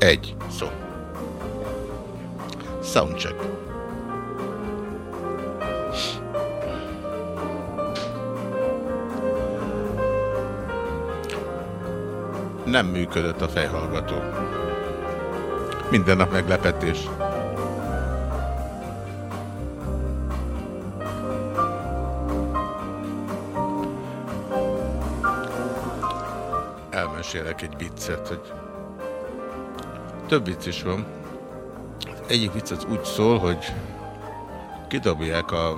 Egy szó. Soundcheck. Nem működött a fejhallgató. Minden nap meglepetés. Elmesélek egy viccet, hogy több vicc is van. Egyik vicc az úgy szól, hogy kidobják a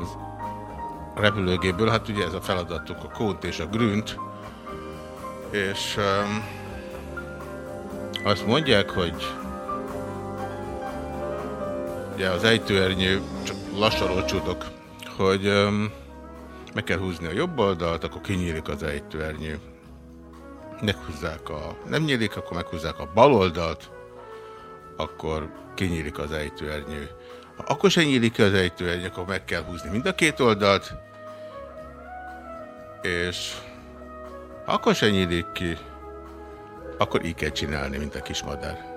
repülőgéből, hát ugye ez a feladatuk, a kónt és a grünt, és um, azt mondják, hogy ugye az ejtőernyő, csak lassan csudok, hogy um, meg kell húzni a jobb oldalt, akkor kinyílik az ejtőernyő. Meghúzzák a... nem nyílik, akkor meghúzzák a bal oldalt, akkor kinyílik az ejtőernyő. Ha akkor sem nyílik az ejtőernyő, akkor meg kell húzni mind a két oldalt, és ha akkor sem nyílik ki, akkor így kell csinálni, mint a kismadár.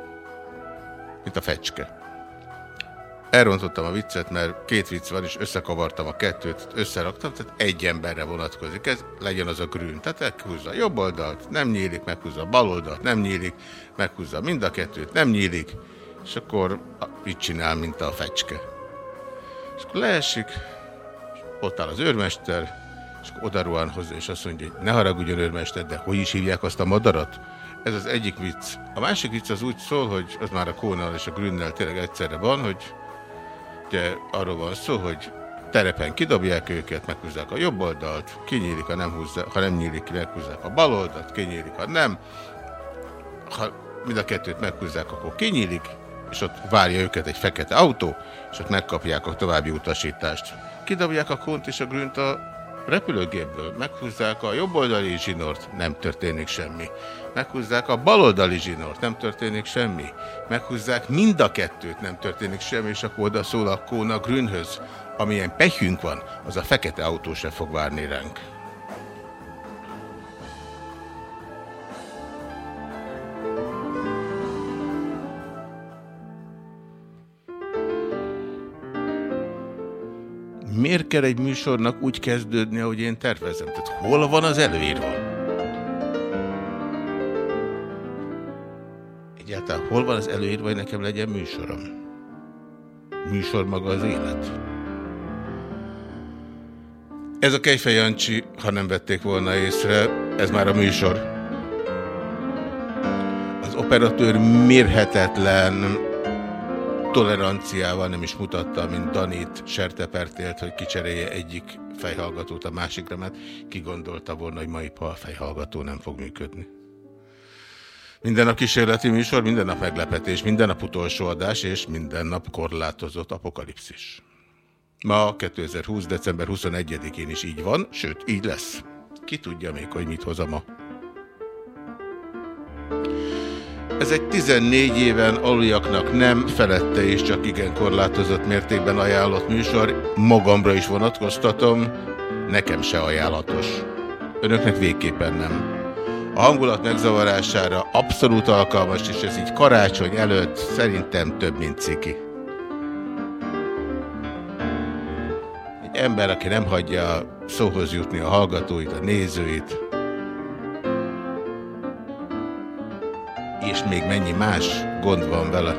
Mint a fecske. Elrontottam a viccet, mert két vicc van, és összekavartam a kettőt, összeraktam, tehát egy emberre vonatkozik. Ez legyen az a grün. Tehát meghúzza a jobb oldalt, nem nyílik, meghúzza a bal oldalt, nem nyílik, meghúzza mind a kettőt, nem nyílik, és akkor így csinál, mint a fecske. És akkor leesik, és ott áll az őrmester, és akkor hozzá, és azt mondja, hogy ne haragudjon őrmester, de hogy is hívják azt a madarat? Ez az egyik vicc. A másik vicc az úgy szól, hogy az már a Kónal és a Grünnel tényleg egyszerre van, hogy ugye arról van szó, hogy terepen kidobják őket, meghúzzák a jobb oldalt, kinyílik, ha nem, húzza, ha nem nyílik ki, meghúzzák a bal oldalt, kinyílik, ha nem. Ha mind a kettőt meghúzzák, akkor kinyílik, és ott várja őket egy fekete autó, és ott megkapják a további utasítást. Kidobják a kont és a grünt a repülőgépből, meghúzzák a jobboldali zsinort, nem történik semmi. Meghúzzák a baloldali zsinort, nem történik semmi. Meghúzzák mind a kettőt, nem történik semmi, és akkor oda szól a Kóna Grünhöz. Amilyen pehünk van, az a fekete autó se fog várni ránk. Miért kell egy műsornak úgy kezdődni, ahogy én tervezem? Tehát hol van az előírva? Egyáltalán hol van az előírva, hogy nekem legyen műsorom? Műsor maga az élet. Ez a Kejfej Jancsi, ha nem vették volna észre, ez már a műsor. Az operatőr mérhetetlen toleranciával nem is mutatta, mint Danit sertepertélt, hogy kicserélje egyik fejhallgatót a másikra, mert ki gondolta volna, hogy mai a fejhallgató nem fog működni. Minden nap kísérleti műsor, minden nap meglepetés, minden nap utolsó adás, és minden nap korlátozott apokalipszis. Ma 2020. december 21-én is így van, sőt, így lesz. Ki tudja még, hogy mit hoz a ma. Ez egy 14 éven aluljaknak nem, felette és csak igen korlátozott mértékben ajánlott műsor. Magamra is vonatkoztatom, nekem se ajánlatos. Önöknek végképpen nem. A hangulat megzavarására abszolút alkalmas, és ez így karácsony előtt szerintem több, mint ciki. Egy ember, aki nem hagyja szóhoz jutni a hallgatóit, a nézőit, és még mennyi más gond van vele.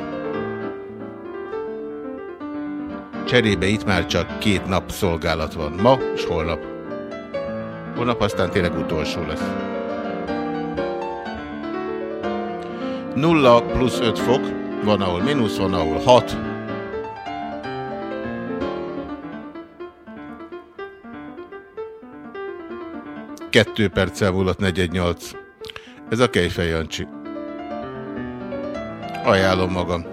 Cserébe itt már csak két nap szolgálat van, ma és holnap. Holnap aztán tényleg utolsó lesz. 0 plusz 5 fok, van ahol mínusz, van ahol 6. Kettő perccel múlott 418. Ez a Kejfej Jancsi. Ajánlom magam.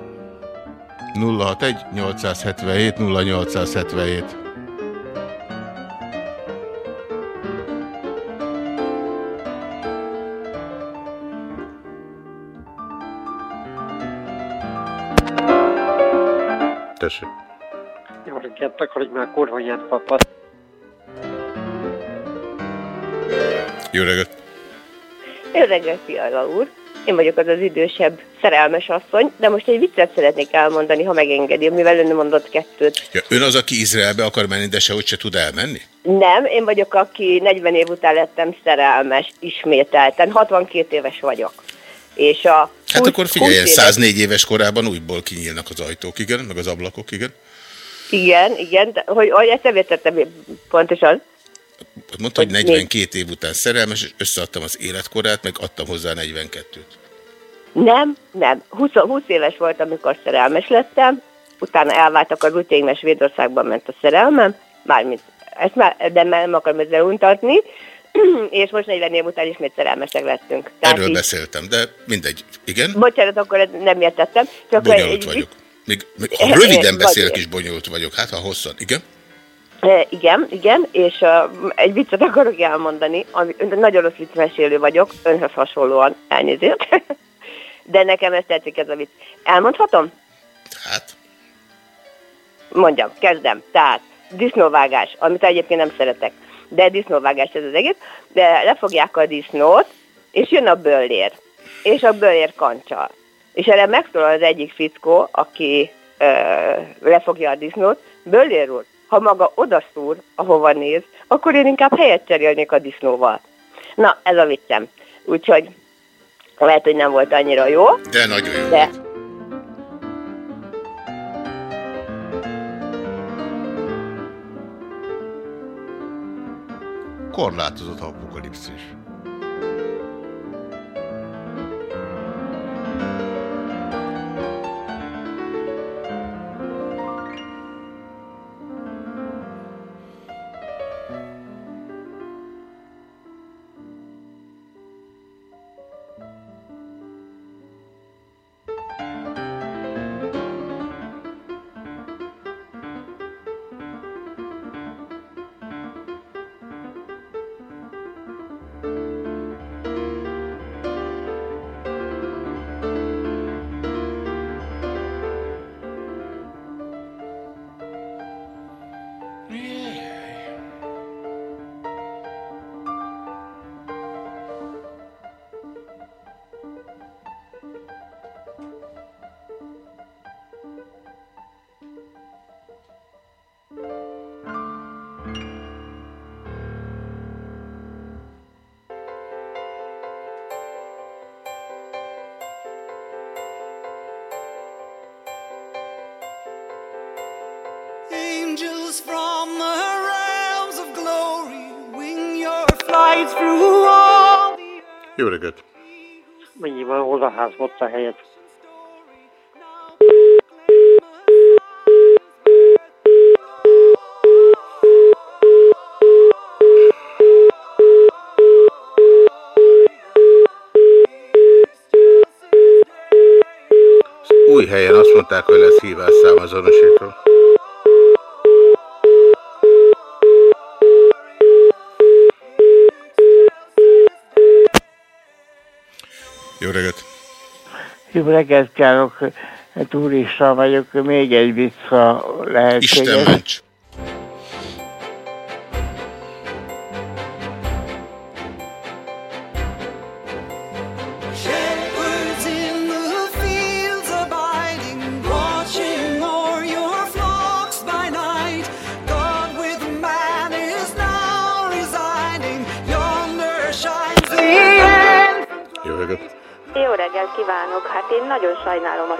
061 877 0877 Tessék. Jó reggelt, akkor már kurvanyát papat. Jó reggelt. Jó reggelt, Fiala úr. Én vagyok az az idősebb szerelmes asszony, de most egy viccet szeretnék elmondani, ha megengedi, mivel ön mondott kettőt. Ja, ön az, aki Izraelbe akar menni, de sehogy se tud elmenni? Nem, én vagyok, aki 40 év után lettem szerelmes ismételten. 62 éves vagyok. És a hát 20, akkor figyeljen, 104 éves korában újból kinyílnak az ajtók, igen, meg az ablakok, igen. Igen, igen, de, hogy, hogy ezt nem értettem pontosan. Mondta, hogy 42 év után szerelmes, és összeadtam az életkorát, meg adtam hozzá 42-t. Nem, nem. 20, 20 éves volt, amikor szerelmes lettem, utána elváltak a ruténes Védországban ment a szerelmem, mármint ezt már, de nem akarom ezzel untatni, és most 40 év után ismét szerelmesek lettünk. Tehát Erről így... beszéltem, de mindegy. Igen? Bocsánat, akkor nem értettem. Csak Bonyolult egy... vagyok. Még, még, ha röviden beszélek is bonyolult vagyok, hát ha hosszan. Igen? E, igen, igen, és uh, egy viccet akarok elmondani, ami, nagyon rossz viccmesélő vagyok, önhöz hasonlóan elnézést, de nekem ezt tetszik ez a vicc. Elmondhatom? Hát. Mondjam, kezdem. Tehát, disznóvágás, amit egyébként nem szeretek, de disznóvágás ez az egész, de lefogják a disznót, és jön a böllér, és a böllér kancsal. És erre megszólal az egyik fickó, aki ö, lefogja a disznót, böllér úr, ha maga odaszúr, ahova néz, akkor én inkább helyet cserélnék a disznóval. Na, ez a viccem. Úgyhogy lehet, hogy nem volt annyira jó. De nagyon jó. De, korlátozott apokalipszis. Jó reggelt! Mennyivel odaházmodsz a helyet? új helyen azt mondták, hogy lesz hívásszám azonosító. Jó reggelt kívánok, turista vagyok, még egy vissza lehet. Isten ments!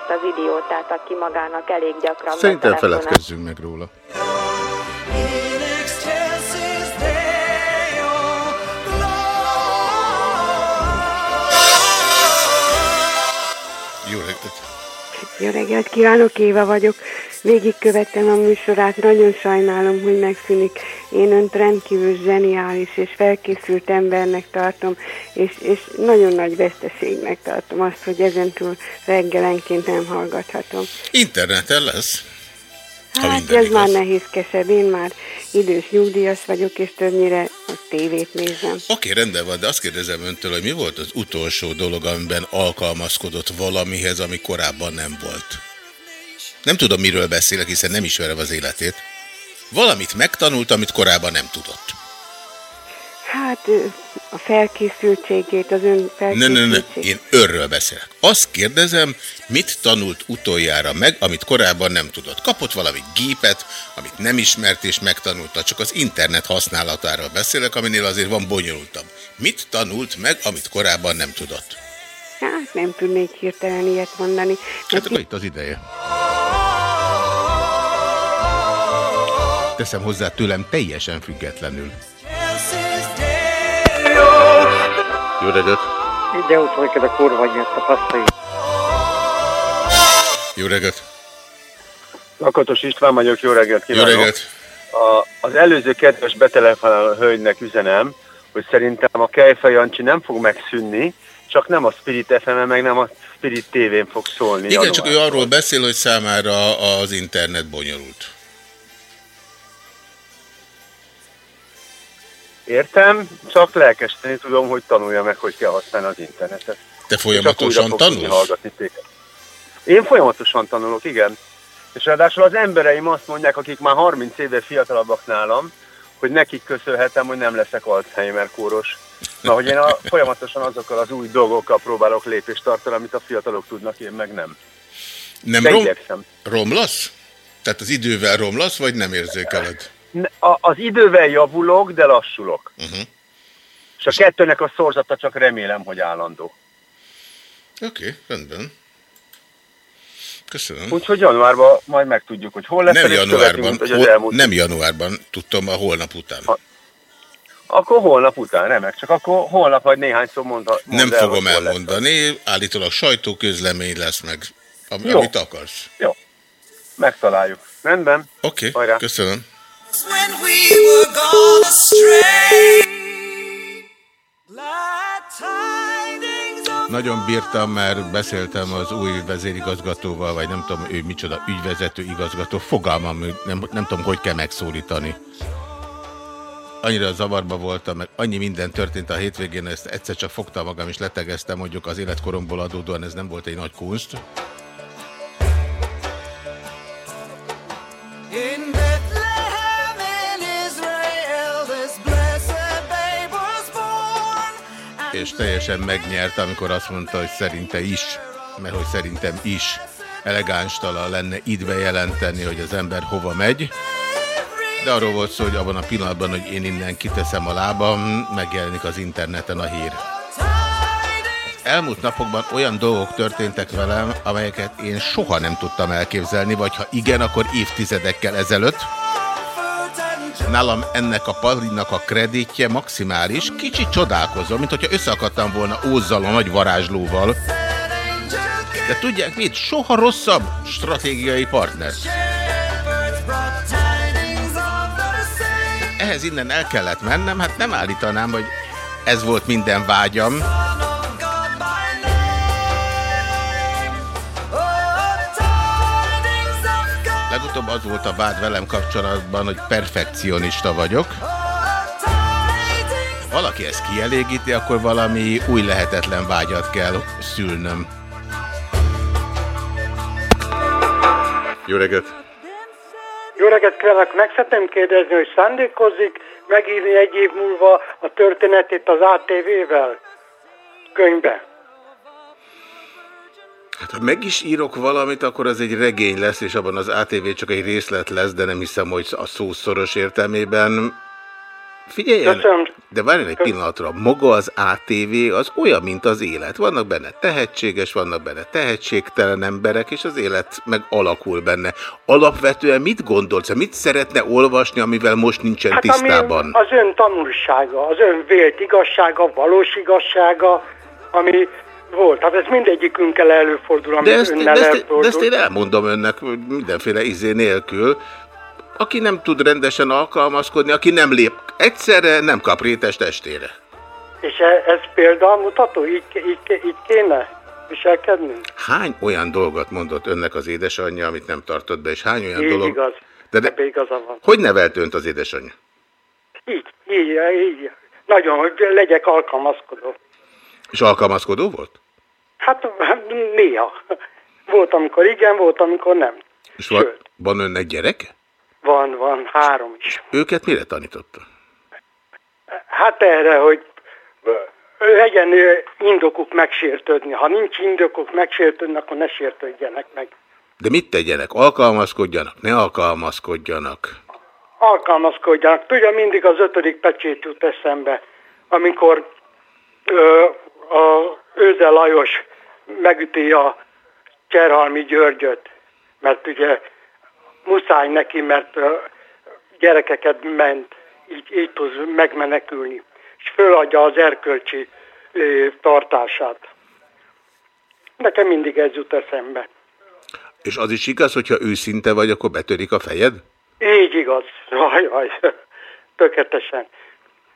Azt az idiótát, aki magának elég gyakran Szerintem feledkezzünk meg róla. Jó reggelt! Jó reggelt kívánok, Éva vagyok. Végigkövettem a műsorát, nagyon sajnálom, hogy megszűnik. Én önt rendkívül zseniális és felkészült embernek tartom, és, és nagyon nagy veszteségnek tartom azt, hogy ezentúl reggelenként nem hallgathatom. Interneten lesz. Hát ez igaz. már nehézkesebb, én már idős nyugdíjas vagyok, és többnyire a tévét nézem. Oké, okay, rendben van, de azt kérdezem öntől, hogy mi volt az utolsó dolog, amiben alkalmazkodott valamihez, ami korábban nem volt? Nem tudom, miről beszélek, hiszen nem ismerem az életét. Valamit megtanult, amit korábban nem tudott. Hát a felkészültségét, az ön Ne, felkészültségét. ne, ne, én örről beszélek. Azt kérdezem, mit tanult utoljára meg, amit korábban nem tudott. Kapott valami gépet, amit nem ismert és megtanulta, csak az internet használatáról beszélek, aminél azért van bonyolultabb. Mit tanult meg, amit korábban nem tudott? Hát nem tudnék hirtelen ilyet mondani. Hát akkor itt az ideje. Teszem hozzá tőlem teljesen függetlenül. Jó reggelt! Ide ott neked a kurva anyját tapasztalj. Jó reggelt! Lakatos István vagyok, jó reggelt Jó kívánok! reggelt! A, az előző kedves betelefonáló hölgynek üzenem, hogy szerintem a Kejfej Jancsi nem fog megszűnni, csak nem a Spirit fm meg nem a Spirit TV-n fog szólni. Igen, csak ő arról beszél, hogy számára az internet bonyolult. Értem, csak lelkesíteni tudom, hogy tanulja meg, hogy kell használni az internetet. Te folyamatosan tanulsz? Én folyamatosan tanulok, igen. És ráadásul az embereim azt mondják, akik már 30 éve fiatalabbak nálam, hogy nekik köszönhetem, hogy nem leszek Alzheimer kóros. Na, hogy én a, folyamatosan azokkal az új dolgokkal próbálok lépést tartani, amit a fiatalok tudnak, én meg nem. Nem De rom, igyekszem. romlasz? Tehát az idővel romlasz, vagy nem érzékeled? A, az idővel javulok, de lassulok. Uh-huh. És a kettőnek a szorzata csak remélem, hogy állandó. Oké, okay, rendben. Köszönöm. Úgyhogy januárban majd megtudjuk, hogy hol lesz, Nem követünk, januárban, az hol, elmúlt nem januárban, tudtam, a holnap után. Ha- Akkor holnap után, remek. Csak akkor holnap vagy néhány szó mondd Nem el, fogom hol lesz. elmondani, állítólag sajtóközlemény lesz meg, am, Jó. amit akarsz. Jó. Megtaláljuk. Rendben. Oké, Hajrá. okay, köszönöm. Nagyon bírtam, mert beszéltem az új vezérigazgatóval, vagy nem tudom, ő micsoda ügyvezető igazgató, fogalmam, nem, nem tudom, hogy kell megszólítani. Annyira zavarba voltam, meg annyi minden történt a hétvégén, ezt egyszer csak fogtam magam és letegeztem, mondjuk az életkoromból adódóan ez nem volt egy nagy kunst. in és teljesen megnyert, amikor azt mondta, hogy szerinte is, mert hogy szerintem is elegánstalan lenne itt bejelenteni, hogy az ember hova megy. De arról volt szó, hogy abban a pillanatban, hogy én innen kiteszem a lábam, megjelenik az interneten a hír. Elmúlt napokban olyan dolgok történtek velem, amelyeket én soha nem tudtam elképzelni, vagy ha igen, akkor évtizedekkel ezelőtt. Nálam ennek a Palinak a kreditje maximális, kicsit csodálkozom, mint hogyha összeakadtam volna Ózzal a nagy varázslóval. De tudják mit? Soha rosszabb stratégiai partner. Ehhez innen el kellett mennem, hát nem állítanám, hogy ez volt minden vágyam. Legutóbb az volt a vád velem kapcsolatban, hogy perfekcionista vagyok. Valaki ezt kielégíti, akkor valami új lehetetlen vágyat kell szülnöm. Jó reggelt! Jó reggelt kívánok! Meg szeretném kérdezni, hogy szándékozik megírni egy év múlva a történetét az ATV-vel könyvbe. Hát ha meg is írok valamit, akkor az egy regény lesz, és abban az ATV csak egy részlet lesz, de nem hiszem, hogy a szó szoros értelmében. Figyeljen, Köszönöm. de várjon egy pillanatra, maga az ATV az olyan, mint az élet. Vannak benne tehetséges, vannak benne tehetségtelen emberek, és az élet meg alakul benne. Alapvetően mit gondolsz, mit szeretne olvasni, amivel most nincsen Hát tisztában? az ön tanulsága, az ön vélt igazsága, valós igazsága, ami volt. Hát ez mindegyikünkkel előfordul, ami De ezt, de, önnel ezt, előfordul. de ezt én elmondom önnek mindenféle izé nélkül. Aki nem tud rendesen alkalmazkodni, aki nem lép egyszerre, nem kap rétes testére. És e- ez példamutató? Így, így, így kéne viselkedni? Hány olyan dolgot mondott önnek az édesanyja, amit nem tartott be, és hány olyan Így dolog... igaz. De, de Ebbe igaza van. hogy nevelt önt az édesanyja? Így, így, így. Nagyon, hogy legyek alkalmazkodó. És alkalmazkodó volt? Hát néha. Volt, amikor igen, volt, amikor nem. És van, van önnek gyereke? Van, van, három is. Őket mire tanította? Hát erre, hogy legyen indokuk megsértődni. Ha nincs indokuk megsértődni, akkor ne sértődjenek meg. De mit tegyenek? Alkalmazkodjanak? Ne alkalmazkodjanak? Alkalmazkodjanak. Tudja, mindig az ötödik pecsét jut eszembe, amikor ö, a Őze Lajos megüti a Cserhalmi Györgyöt, mert ugye muszáj neki, mert gyerekeket ment, így, így tud megmenekülni, és föladja az erkölcsi tartását. Nekem mindig ez jut eszembe. És az is igaz, hogyha őszinte vagy, akkor betörik a fejed? Így igaz. Jaj, jaj. Tökéletesen.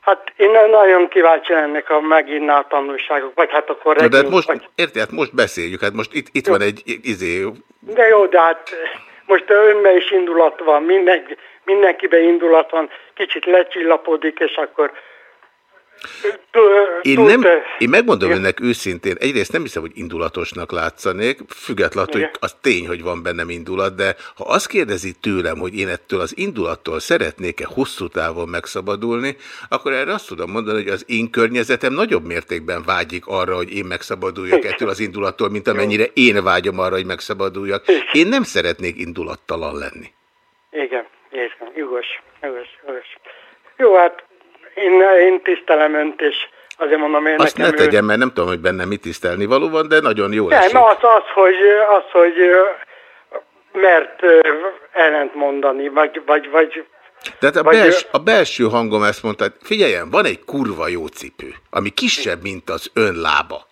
Hát én nagyon kíváncsi lennék, ha meginnál a tanulságok, vagy hát akkor Na, de hát most, vagy... érti, hát most beszéljük, hát most itt, itt van egy izé, De jó, de hát most önben is indulat van, minden, mindenkiben indulat van, kicsit lecsillapodik, és akkor... Én, nem, én megmondom önnek őszintén, egyrészt nem hiszem, hogy indulatosnak látszanék, függetlenül, hogy Igen. az tény, hogy van bennem indulat, de ha azt kérdezi tőlem, hogy én ettől az indulattól szeretnék-e hosszú távon megszabadulni, akkor erre azt tudom mondani, hogy az én környezetem nagyobb mértékben vágyik arra, hogy én megszabaduljak Igen. ettől az indulattól, mint amennyire én vágyom arra, hogy megszabaduljak. Én nem szeretnék indulattalan lenni. Igen, igen, jogos, jogos, jogos. Jó, hát én, én tisztelem önt, és azért mondom, én Azt ne nekem ő- tegyem, mert nem tudom, hogy bennem mit tisztelni való van, de nagyon jó Nem, esik. az, az, hogy, az, hogy mert ellent mondani, vagy, vagy, vagy Tehát a, Vagy bels, ő- a belső hangom ezt mondta, hogy figyeljen, van egy kurva jó cipő, ami kisebb, mint az ön lába.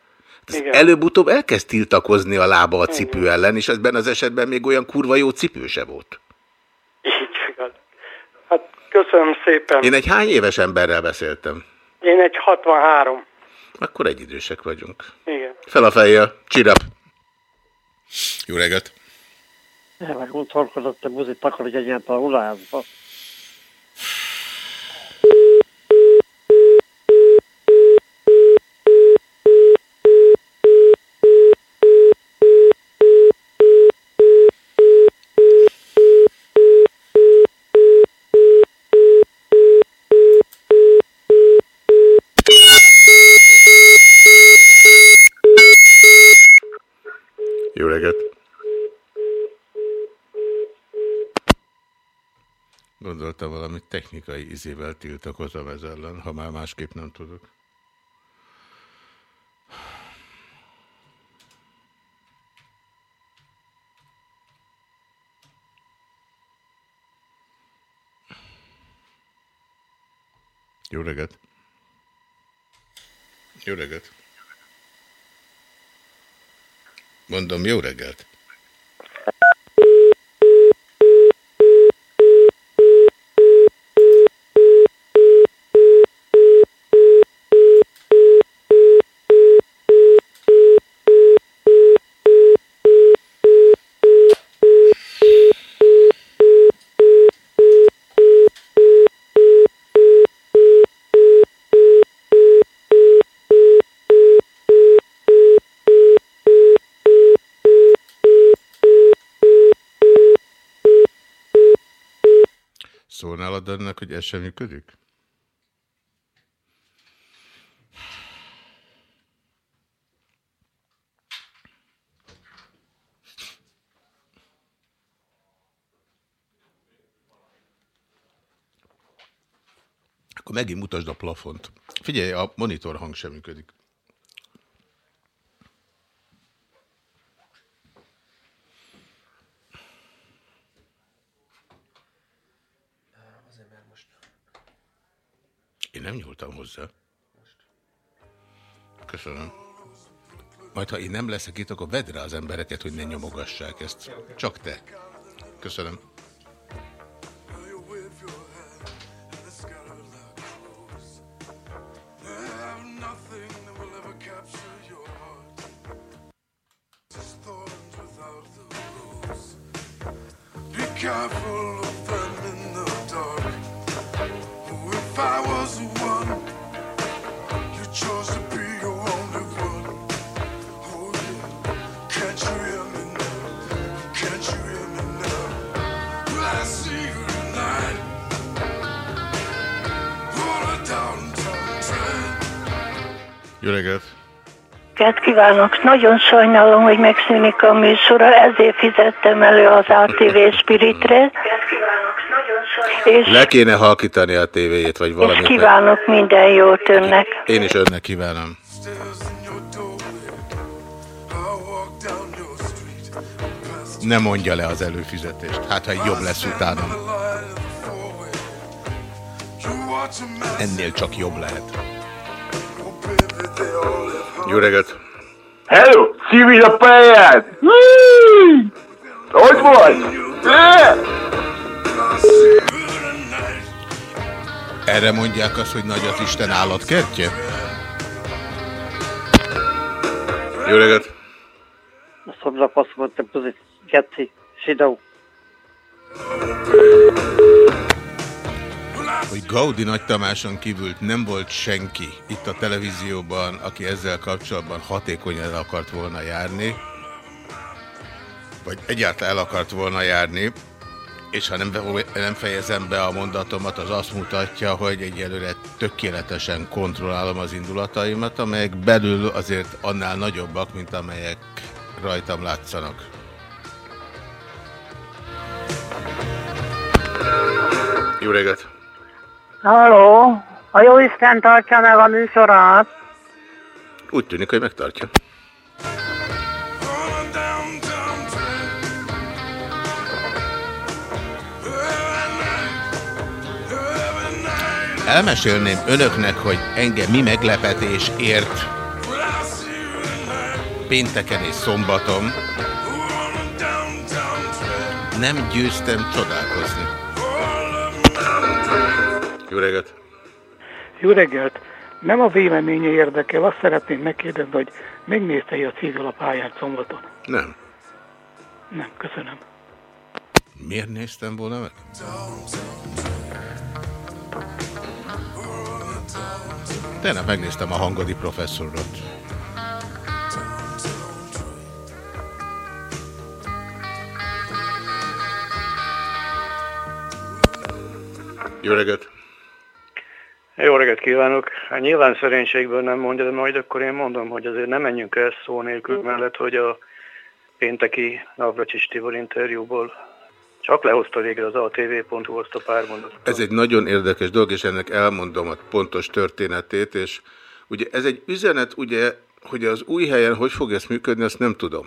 Igen. előbb-utóbb elkezd tiltakozni a lába a cipő ellen, és ebben az esetben még olyan kurva jó cipő se volt. Köszönöm szépen. Én egy hány éves emberrel beszéltem? Én egy 63. Akkor egyidősek vagyunk. Igen. Fel a fejjel, csirap. Jó reggelt! Úgy szorkodott a buzit, akkor egy a ulázba. Jó reggelt! Gondoltam valami technikai izével tiltakozom ez ellen, ha már másképp nem tudok. Jó reggelt! Jó reggelt! Mondom, jó reggelt! Szólnál a ennek, hogy ez sem működik? Akkor megint mutasd a plafont. Figyelj, a monitor hang sem működik. Majd ha én nem leszek itt, akkor vedd rá az embereket, hogy ne nyomogassák ezt. Csak te. Köszönöm. Kívánok! Nagyon sajnálom, hogy megszűnik a műsora, ezért fizettem elő az ATV Spiritre. És, Le kéne halkítani a tévéjét, vagy és valamit. kívánok minden jót önnek. Én is önnek kívánom. Ne mondja le az előfizetést. Hát, ha jobb lesz utána. Ennél csak jobb lehet. Jó reggelt! így a fejed! Hogy vagy? Erre mondják azt, hogy nagy az Isten állatkertje? Jó reggelt! Szomlak azt mondtam, hogy kettő, sidó hogy Gaudi Nagy Tamáson kívül nem volt senki itt a televízióban, aki ezzel kapcsolatban hatékonyan el akart volna járni, vagy egyáltalán el akart volna járni, és ha nem, nem fejezem be a mondatomat, az azt mutatja, hogy egyelőre tökéletesen kontrollálom az indulataimat, amelyek belül azért annál nagyobbak, mint amelyek rajtam látszanak. Jó reggelt! Halló, a jó Isten tartsa meg a műsorát. Úgy tűnik, hogy megtartja. Elmesélném önöknek, hogy engem mi meglepetés ért pénteken és szombaton. Nem győztem csodálkozni. Jó reggelt! Jó reggelt! Nem a véleménye érdekel, azt szeretném megkérdezni, hogy megnézte a civil a pályát szombaton? Nem. Nem, köszönöm. Miért néztem volna meg? Tegnap megnéztem a hangodi professzorot. Jó reggelt! Jó reggelt kívánok! Hát nyilván szerénységből nem mondja, de majd akkor én mondom, hogy azért nem menjünk el szó nélkül mellett, hogy a pénteki Navracsis Tibor interjúból csak lehozta végre az atv.hu azt a pár mondatot. Ez egy nagyon érdekes dolog, és ennek elmondom a pontos történetét, és ugye ez egy üzenet, ugye, hogy az új helyen hogy fog ez működni, azt nem tudom.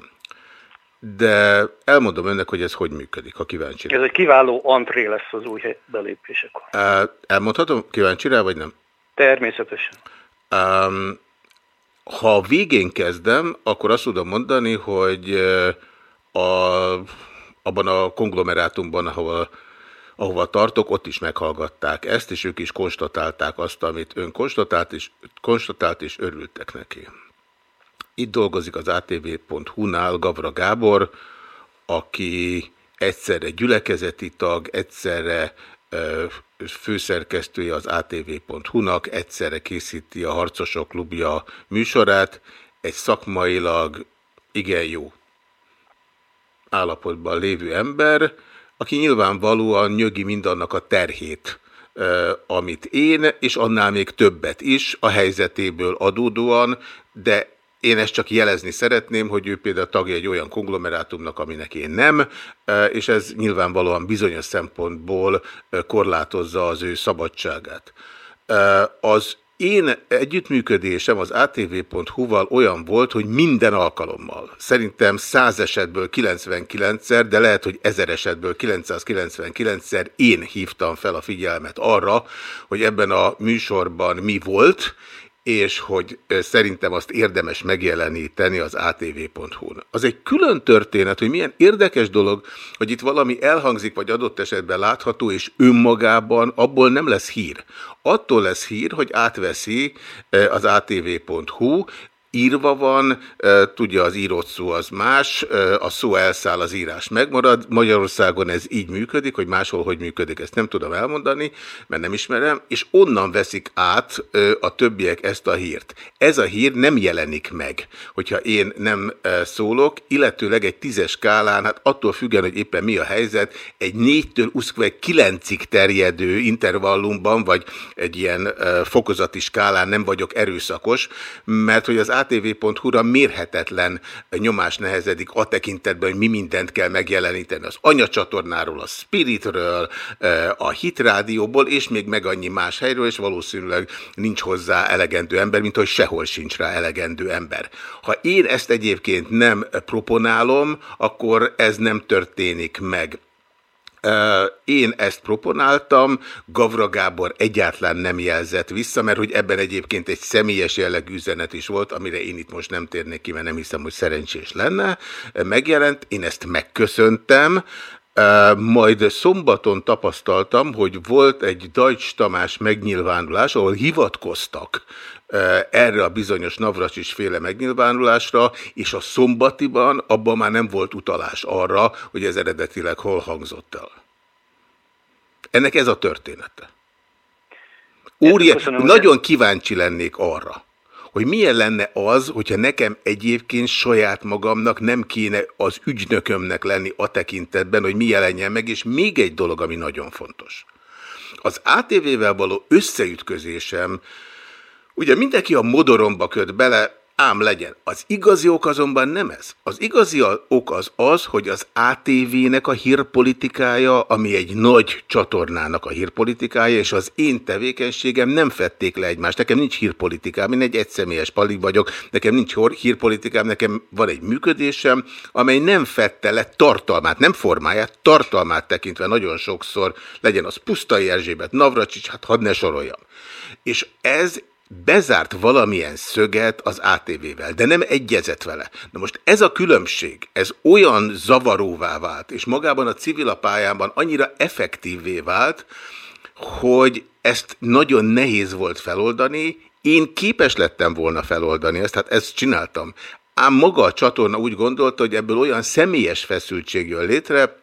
De elmondom önnek, hogy ez hogy működik, ha kíváncsi. Ez egy kiváló antré lesz az új belépésekor. rá. Elmondhatom, kíváncsi rá, vagy nem? Természetesen. Um, ha a végén kezdem, akkor azt tudom mondani, hogy a, abban a konglomerátumban, ahol, ahova tartok, ott is meghallgatták ezt, és ők is konstatálták azt, amit ön konstatált, és, konstatált, és örültek neki. Itt dolgozik az atv.hu-nál Gavra Gábor, aki egyszerre gyülekezeti tag, egyszerre főszerkesztője az atv.hu-nak, egyszerre készíti a Harcosok klubja műsorát, egy szakmailag igen jó állapotban lévő ember, aki nyilvánvalóan nyögi mindannak a terhét, amit én, és annál még többet is a helyzetéből adódóan, de én ezt csak jelezni szeretném, hogy ő például tagja egy olyan konglomerátumnak, aminek én nem, ö, és ez nyilvánvalóan bizonyos szempontból ö, korlátozza az ő szabadságát. Ö, Az én együttműködésem az atv.hu-val olyan volt, hogy minden alkalommal, szerintem 100 esetből 99-szer, de lehet, hogy 1000 esetből 999-szer én hívtam fel a figyelmet arra, hogy ebben a műsorban mi volt, és hogy szerintem azt érdemes megjeleníteni az atv.hu-n. Az egy külön történet, hogy milyen érdekes dolog, hogy itt valami elhangzik, vagy adott esetben látható, és önmagában abból nem lesz hír. Attól lesz hír, hogy átveszi az atv.hu, írva van, tudja az írott szó az más, a szó elszáll, az írás megmarad. Magyarországon ez így működik, hogy máshol hogy működik, ezt nem tudom elmondani, mert nem ismerem, és onnan veszik át a többiek ezt a hírt. Ez a hír nem jelenik meg, hogyha én nem szólok, illetőleg egy tízes skálán, hát attól függően, hogy éppen mi a helyzet, egy négytől uszkve kilencig terjedő intervallumban, vagy egy ilyen fokozati skálán nem vagyok erőszakos, mert hogy az atv.hu-ra mérhetetlen nyomás nehezedik a tekintetben, hogy mi mindent kell megjeleníteni. Az anyacsatornáról, a Spiritről, a Hitrádióból, és még meg annyi más helyről, és valószínűleg nincs hozzá elegendő ember, mint hogy sehol sincs rá elegendő ember. Ha én ezt egyébként nem proponálom, akkor ez nem történik meg. Én ezt proponáltam, Gavra Gábor egyáltalán nem jelzett vissza, mert hogy ebben egyébként egy személyes jellegű üzenet is volt, amire én itt most nem térnék ki, mert nem hiszem, hogy szerencsés lenne. Megjelent, én ezt megköszöntem, majd szombaton tapasztaltam, hogy volt egy Deutsch Tamás megnyilvánulás, ahol hivatkoztak erre a bizonyos Navracsis féle megnyilvánulásra, és a szombatiban abban már nem volt utalás arra, hogy ez eredetileg hol hangzott el. Ennek ez a története. Óriás, nagyon kíváncsi lennék arra, hogy milyen lenne az, hogyha nekem egyébként saját magamnak nem kéne az ügynökömnek lenni a tekintetben, hogy mi jelenjen meg, és még egy dolog, ami nagyon fontos. Az ATV-vel való összeütközésem Ugye mindenki a modoromba köt bele, ám legyen. Az igazi ok azonban nem ez. Az igazi ok az az, hogy az ATV-nek a hírpolitikája, ami egy nagy csatornának a hírpolitikája, és az én tevékenységem nem fették le egymást. Nekem nincs hírpolitikám, én egy egyszemélyes palig vagyok, nekem nincs hírpolitikám, nekem van egy működésem, amely nem fette le tartalmát, nem formáját, tartalmát tekintve nagyon sokszor, legyen az Pusztai Erzsébet, Navracsics, hát hadd ne soroljam. És ez bezárt valamilyen szöget az ATV-vel, de nem egyezett vele. Na most ez a különbség, ez olyan zavaróvá vált, és magában a civilapályában annyira effektívvé vált, hogy ezt nagyon nehéz volt feloldani, én képes lettem volna feloldani ezt, hát ezt csináltam. Ám maga a csatorna úgy gondolta, hogy ebből olyan személyes feszültség jön létre,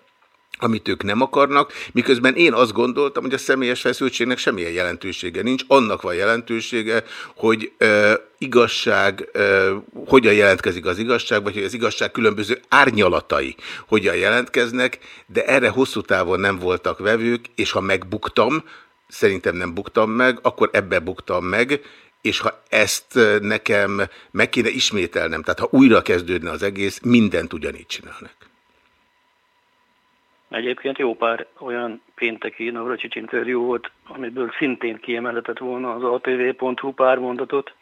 amit ők nem akarnak, miközben én azt gondoltam, hogy a személyes feszültségnek semmilyen jelentősége nincs. Annak van jelentősége, hogy ö, igazság, ö, hogyan jelentkezik az igazság, vagy hogy az igazság különböző árnyalatai hogyan jelentkeznek, de erre hosszú távon nem voltak vevők, és ha megbuktam, szerintem nem buktam meg, akkor ebbe buktam meg, és ha ezt nekem meg kéne ismételnem, tehát ha újra kezdődne az egész, mindent ugyanígy csinálnak. Egyébként jó pár olyan pénteki Navracsics interjú volt, amiből szintén kiemelhetett volna az atv.hu pár mondatot.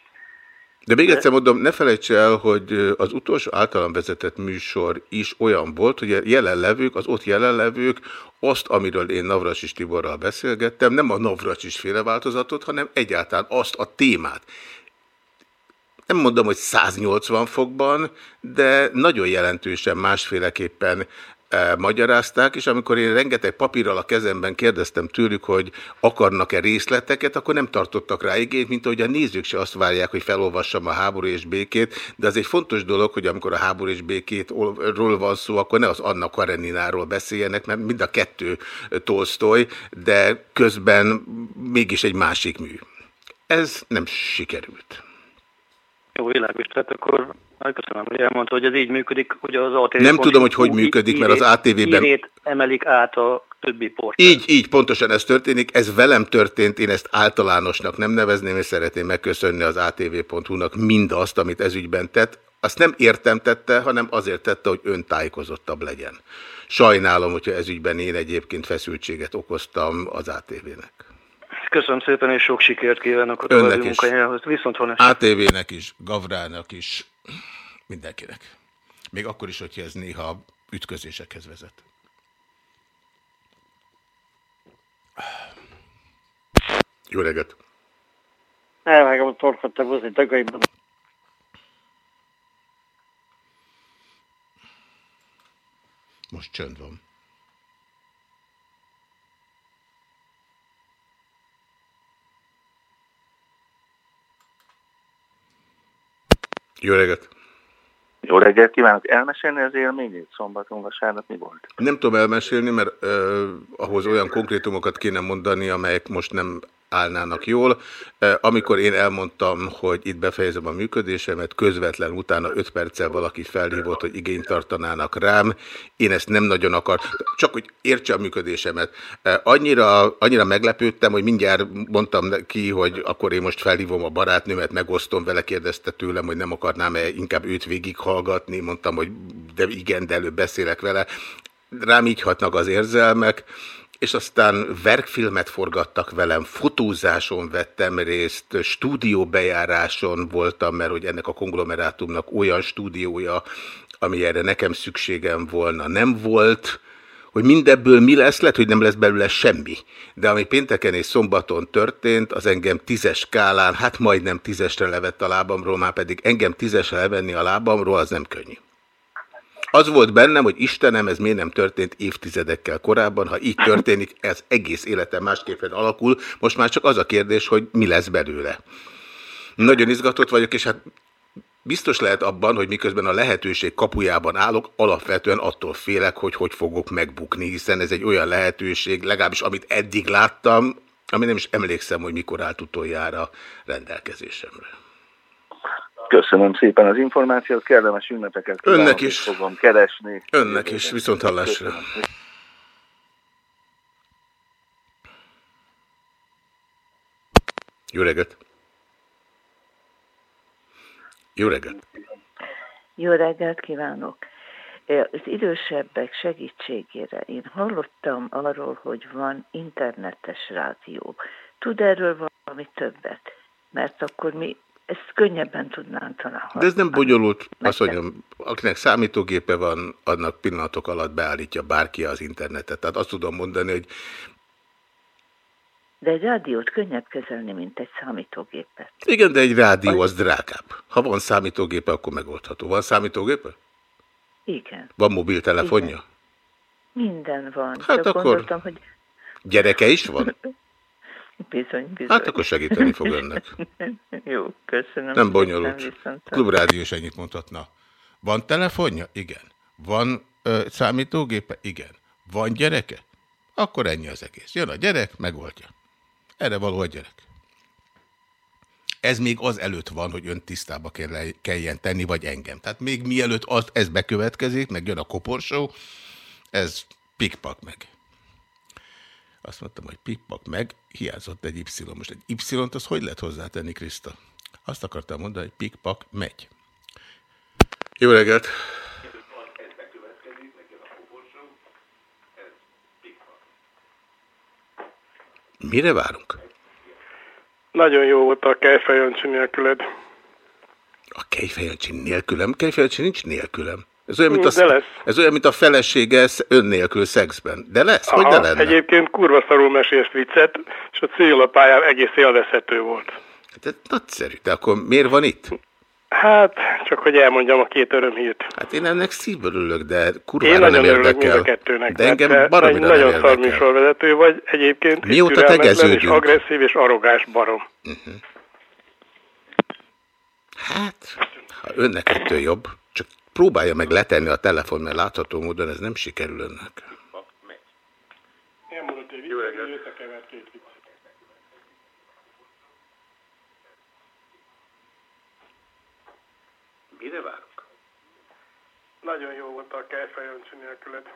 De még egyszer mondom, ne felejts el, hogy az utolsó általán vezetett műsor is olyan volt, hogy a jelenlevők, az ott jelenlevők azt, amiről én Navracsis Tiborral beszélgettem, nem a Navracsis féle változatot, hanem egyáltalán azt a témát. Nem mondom, hogy 180 fokban, de nagyon jelentősen másféleképpen magyarázták, és amikor én rengeteg papírral a kezemben kérdeztem tőlük, hogy akarnak-e részleteket, akkor nem tartottak rá igényt, mint ahogy a nézők se azt várják, hogy felolvassam a háború és békét, de az egy fontos dolog, hogy amikor a háború és békétről van szó, akkor ne az Anna Karenináról beszéljenek, mert mind a kettő Tolstoy, de közben mégis egy másik mű. Ez nem sikerült. Jó, világos. Tehát akkor köszönöm, hogy elmondta, hogy ez így működik, hogy az ATV... Nem tudom, hogy hogy működik, mert az ATV-ben... emelik át a többi port. Így, így, pontosan ez történik. Ez velem történt, én ezt általánosnak nem nevezném, és szeretném megköszönni az atv.hu-nak mindazt, amit ez ügyben tett. Azt nem értem tette, hanem azért tette, hogy ön tájékozottabb legyen. Sajnálom, hogyha ez ügyben én egyébként feszültséget okoztam az ATV-nek. Köszönöm szépen, és sok sikert kívánok a további munkájához. Viszont van ATV-nek is, Gavrának is, mindenkinek. Még akkor is, hogyha ez néha ütközésekhez vezet. Jó reggelt! Elvágom a torkot a buzi dagaiban. Most csönd van. Jó reggelt! Jó reggelt kívánok! Elmesélni az élményét szombaton, vasárnap mi volt? Nem tudom elmesélni, mert uh, ahhoz olyan konkrétumokat kéne mondani, amelyek most nem állnának jól. Amikor én elmondtam, hogy itt befejezem a működésemet, közvetlen utána 5 perccel valaki felhívott, hogy igényt tartanának rám. Én ezt nem nagyon akart, csak hogy értse a működésemet. Annyira, annyira meglepődtem, hogy mindjárt mondtam ki, hogy akkor én most felhívom a barátnőmet, megosztom vele, kérdezte tőlem, hogy nem akarnám-e inkább őt végighallgatni. Mondtam, hogy de igen, de előbb beszélek vele. Rám így hatnak az érzelmek és aztán verkfilmet forgattak velem, fotózáson vettem részt, stúdióbejáráson voltam, mert hogy ennek a konglomerátumnak olyan stúdiója, ami erre nekem szükségem volna, nem volt, hogy mindebből mi lesz, lehet, hogy nem lesz belőle semmi. De ami pénteken és szombaton történt, az engem tízes skálán, hát majdnem tízesre levett a lábamról, már pedig engem tízesre levenni a lábamról, az nem könnyű. Az volt bennem, hogy Istenem, ez miért nem történt évtizedekkel korábban, ha így történik, ez egész életem másképpen alakul. Most már csak az a kérdés, hogy mi lesz belőle. Nagyon izgatott vagyok, és hát biztos lehet abban, hogy miközben a lehetőség kapujában állok, alapvetően attól félek, hogy hogy fogok megbukni, hiszen ez egy olyan lehetőség, legalábbis amit eddig láttam, ami nem is emlékszem, hogy mikor állt utoljára rendelkezésemre. Köszönöm szépen az információt, kellemes ünnepeket kívánok, Önnek is. fogom keresni. Önnek is, viszont hallásra. Jó reggelt! Jó reggelt! Jó reggelt kívánok! Az idősebbek segítségére én hallottam arról, hogy van internetes rádió. Tud erről valami többet? Mert akkor mi ezt könnyebben tudnánk talán. De ez nem bonyolult, azt mondjam, akinek számítógépe van, annak pillanatok alatt beállítja bárki az internetet. Tehát azt tudom mondani, hogy... De egy rádiót könnyebb kezelni, mint egy számítógépet. Igen, de egy rádió az drágább. Ha van számítógépe, akkor megoldható. Van számítógépe? Igen. Van mobiltelefonja? Igen. Minden van. Hát Csak akkor gondoltam, hogy... gyereke is van? Bizony, bizony. Hát akkor segíteni fog önnek. Jó, köszönöm. Nem bonyolult. Klubrádió is ennyit mondhatna. Van telefonja? Igen. Van ö, számítógépe? Igen. Van gyereke? Akkor ennyi az egész. Jön a gyerek, megoldja. Erre való a gyerek. Ez még az előtt van, hogy ön tisztába kell, kelljen tenni, vagy engem. Tehát még mielőtt az, ez bekövetkezik, meg jön a koporsó, ez pikpak meg. Azt mondtam, hogy pikpak meg, hiányzott egy Y. Most egy Y-t az hogy lehet hozzátenni, Kriszta? Azt akartam mondani, hogy pikpak megy. Jó reggelt! Mire várunk? Nagyon jó volt a Kejfejancsi nélküled. A Kejfejancsi nélkülem? Kejfejancsi nincs nélkülem. Ez olyan, mint a, lesz. ez olyan, mint a felesége ön nélkül szexben. De lesz? Aha, hogy de lenne? Egyébként kurva szarul mesélsz viccet, és a célapályám egész élvezhető volt. De nagyszerű. De akkor miért van itt? Hát, csak hogy elmondjam a két örömhírt. Hát én ennek szívből ülök, de kurvára nem érdekel. Én nagyon a kettőnek. De engem baromira nem Nagyon szar műsorvezető vagy egyébként. Mióta tegeződünk? És agresszív és arrogáns barom. Uh mhm. -huh. Hát, ha önnek ettől jobb próbálja meg letenni a telefon, mert látható módon ez nem sikerül önnek. Mire várunk? Nagyon jó volt a kejfejöncsi nélküled.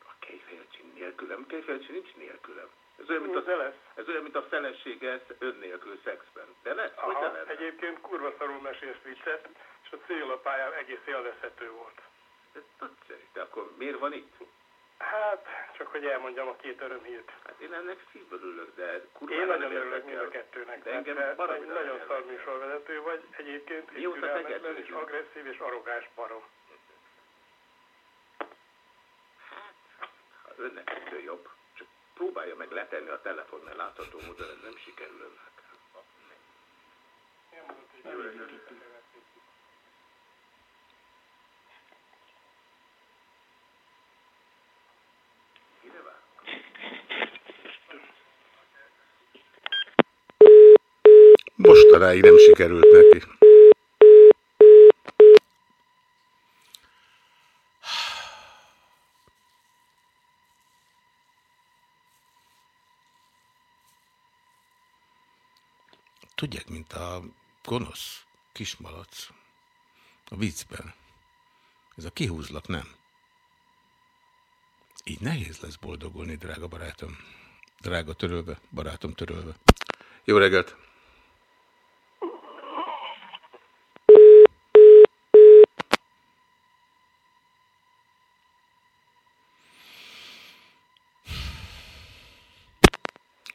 A kejfejöncsi nélkülem? Kejfejöncsi nincs nélkülem. Ez olyan, mint a, lesz. ez olyan, mint a felesége ön nélkül szexben. De lesz? Aha, hogy de egyébként kurva szarul mesélsz viccet, és a célapályám egész élvezhető volt. Ez nagyszerű, de akkor miért van itt? Hát, csak hogy elmondjam a két örömhírt. Hát én ennek szívből ülök, de kurva Én nagyon örülök mind a kettőnek. De engem egy nagyon szar műsorvezető vagy, egyébként egy türelmetlen és agresszív és arrogáns barom. Hát, önnek ettől jobb, csak próbálja meg letenni a telefon, mert látható módon ez nem sikerül önnek. Jó, mostanáig nem sikerült neki. Tudják, mint a gonosz kismalac a viccben. Ez a kihúzlak, nem? Így nehéz lesz boldogulni, drága barátom. Drága törölve, barátom törölve. Jó reggelt!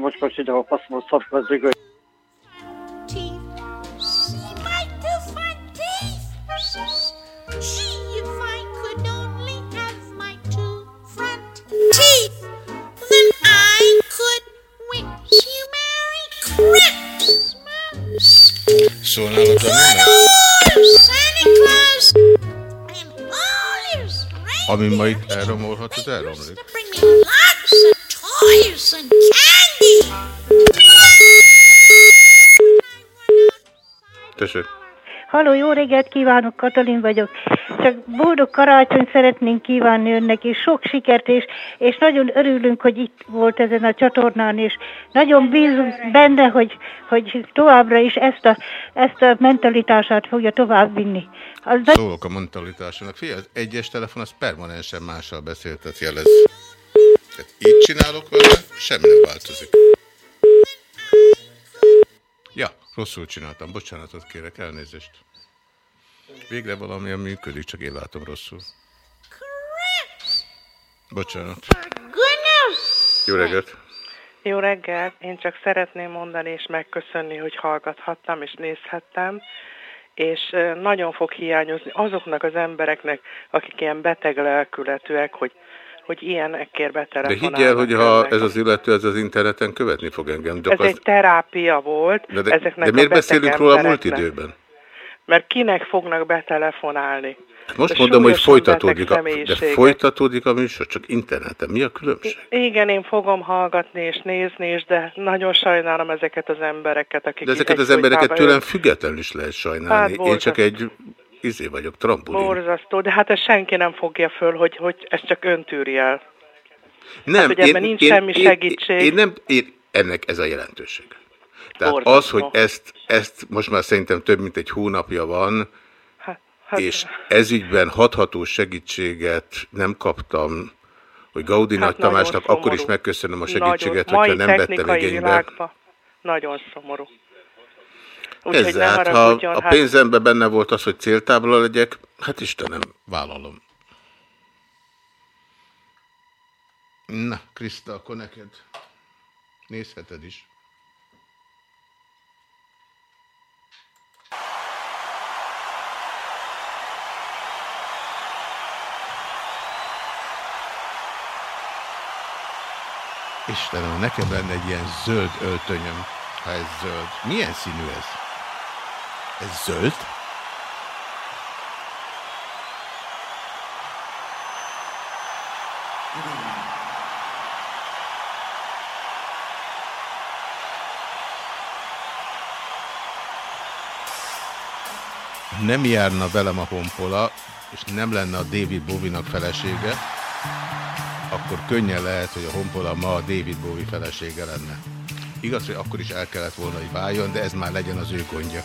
Jó reggelt, most most ide a passzomon szarkazzik, See my two front teeth. Gee, if I could only have my two front teeth, Halló, jó reggelt kívánok, Katalin vagyok. Csak boldog karácsonyt szeretnénk kívánni önnek, és sok sikert, és, és nagyon örülünk, hogy itt volt ezen a csatornán, és nagyon bízunk benne, hogy, hogy továbbra is ezt a, ezt a mentalitását fogja tovább vinni. Az Szólok a mentalitásának. Figyelj, az egyes telefon az permanensen mással beszéltet jelez. Tehát így csinálok vele, semmi nem változik. Ja, rosszul csináltam. Bocsánatot kérek, elnézést. Végre valami, ami működik, csak én látom rosszul. Bocsánat. Goodness! Jó reggelt! Jó reggelt! Én csak szeretném mondani és megköszönni, hogy hallgathattam és nézhettem, és nagyon fog hiányozni azoknak az embereknek, akik ilyen beteg lelkületűek, hogy, hogy ilyenekért De betelefonálnak. higgy el, hogy ha ez az illető ez az interneten követni fog engem. De, Ez egy terápia volt de, de, ezeknek de miért a beszélünk róla múlt embereknek. időben? Mert kinek fognak betelefonálni? Most De mondom, hogy folytatódik a, de folytatódik a műsor, csak interneten. Mi a különbség? Igen, én fogom hallgatni és nézni is, de nagyon sajnálom ezeket az embereket, akik De ezeket az embereket tőlem függetlenül is lehet sajnálni. Hát Én csak egy izé vagyok, trampulin. Borzasztó, de hát ezt senki nem fogja föl, hogy, hogy ezt csak ön tűri el. Nem, hogy ebben nincs semmi segítség. Én, én nem, én, ennek ez a jelentőség. Tehát az, hogy ezt, ezt most már szerintem több mint egy hónapja van, hát- és ezügyben hatható segítséget nem kaptam, hogy Gaudi Hát Nagy Tamásnak nagyon akkor is szomorú. megköszönöm a segítséget, Nagyon, hogyha nem vettem igénybe. nagyon szomorú. Ez Úgyhogy ne hát, ha a hát- pénzemben benne volt az, hogy céltábla legyek, hát Istenem, vállalom. Na, Kriszta, akkor neked. Nézheted is. Istenem, nekem lenne egy ilyen zöld öltönyöm, ha ez zöld. Milyen színű ez? Ez zöld? nem járna velem a honpola, és nem lenne a David Bowie-nak felesége, akkor könnyen lehet, hogy a honpola ma a David Bowie felesége lenne. Igaz, hogy akkor is el kellett volna, hogy váljon, de ez már legyen az ő gondja.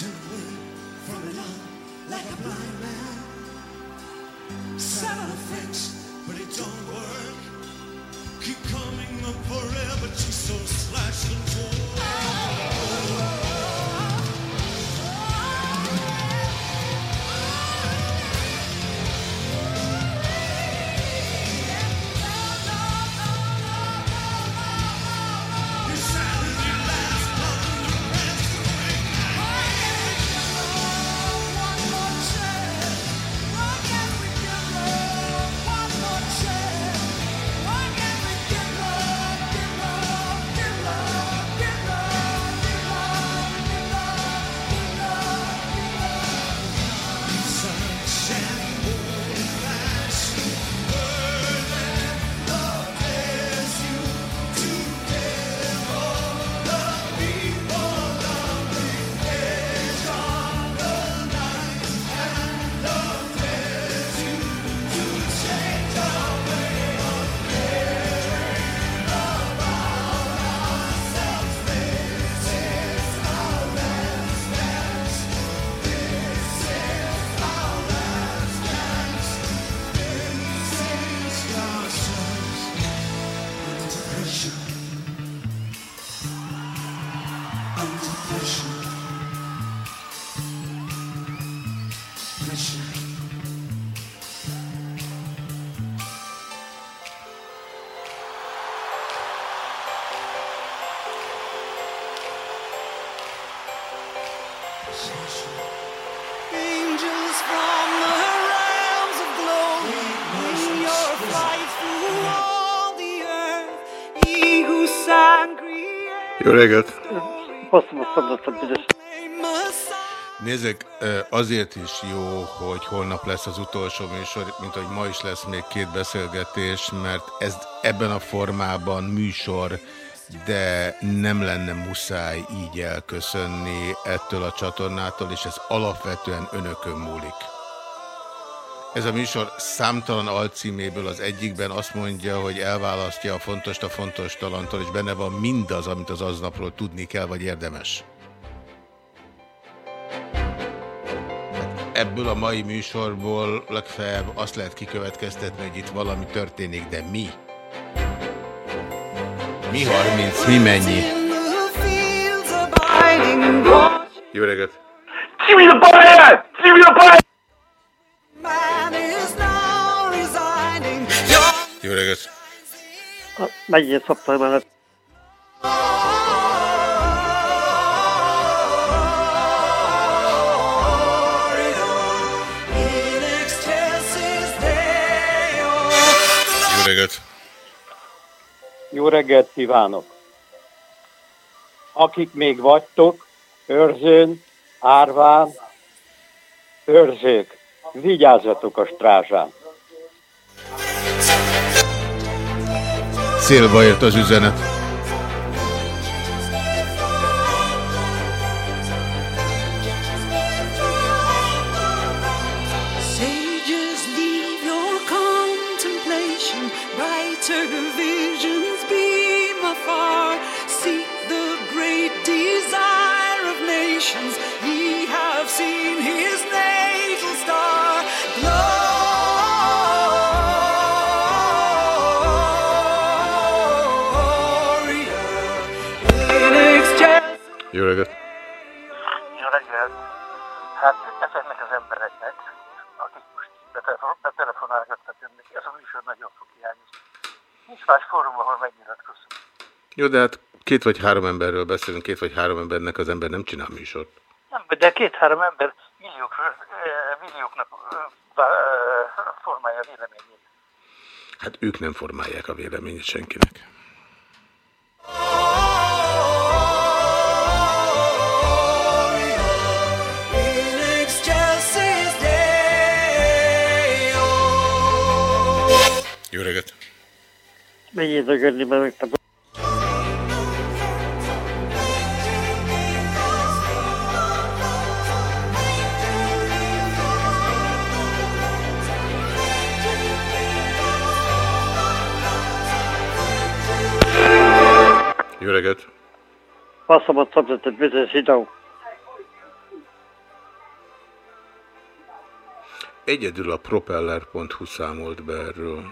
Turn away from it all like a blind man. A fence, but it don't work. Keep coming up forever, just so and Jó reggelt! Nézzük, azért is jó, hogy holnap lesz az utolsó műsor, mint hogy ma is lesz még két beszélgetés, mert ez ebben a formában műsor, de nem lenne muszáj így elköszönni ettől a csatornától, és ez alapvetően önökön múlik. Ez a műsor számtalan alcíméből az egyikben azt mondja, hogy elválasztja a fontos a fontos talantól, és benne van mindaz, amit az aznapról tudni kell, vagy érdemes. Ebből a mai műsorból legfeljebb azt lehet kikövetkeztetni, hogy itt valami történik, de mi? Mi 30, mi mennyi? Jó reggelt! Civil a pályát! Civil a pályát! Jó reggelt! Megyét szoktam mellett. Jó reggelt! Jó reggelt kívánok! Akik még vagytok, őrzőn, árván, őrzők, vigyázzatok a strázsán! Célba ért az üzenet. Jó reggelt! Jó reggelt! Hát ezeknek az embereknek, akik most betelefon- betelefonálgatnak önnek, ez a műsor nagyon fog hiányozni. Nincs más fórum, ahol megnyilatkozunk. Jó, de hát két vagy három emberről beszélünk, két vagy három embernek az ember nem csinál műsort. Nem, de két-három ember milliók, eh, millióknak eh, eh, formálja a véleményét. Hát ők nem formálják a véleményét senkinek. In Jó reggelt! Megyét ögörni, mert megtapom. Jó reggelt! Passzamat szabadott bizonyos idő. Egyedül a propeller.hu számolt be erről.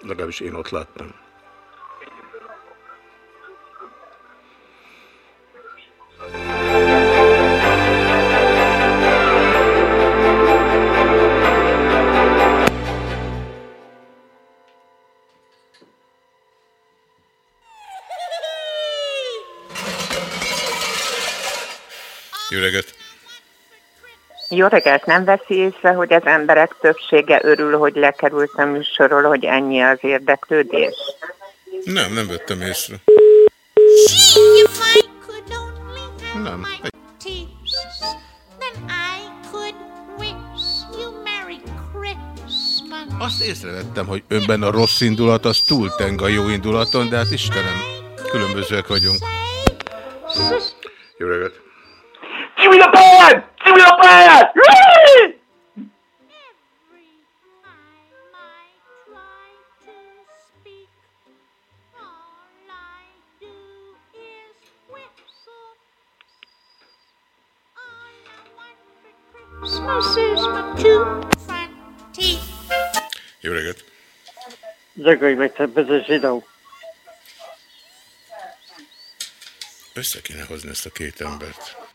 Legalábbis én ott láttam. Jó reggelt! Jó reggelt, nem veszi észre, hogy az emberek többsége örül, hogy lekerült a műsorról, hogy ennyi az érdeklődés? Nem, nem vettem észre. Nem. Azt észrevettem, hogy önben a rossz indulat az túlteng a jó indulaton, de hát Istenem, különbözőek vagyunk. Jó reggelt! Civil a pályát! Civil a pályát! Júj! Christmas is my two front teeth. Jó reggelt! Zsagolj meg te bizonyos idő. Össze kéne hozni ezt a két embert.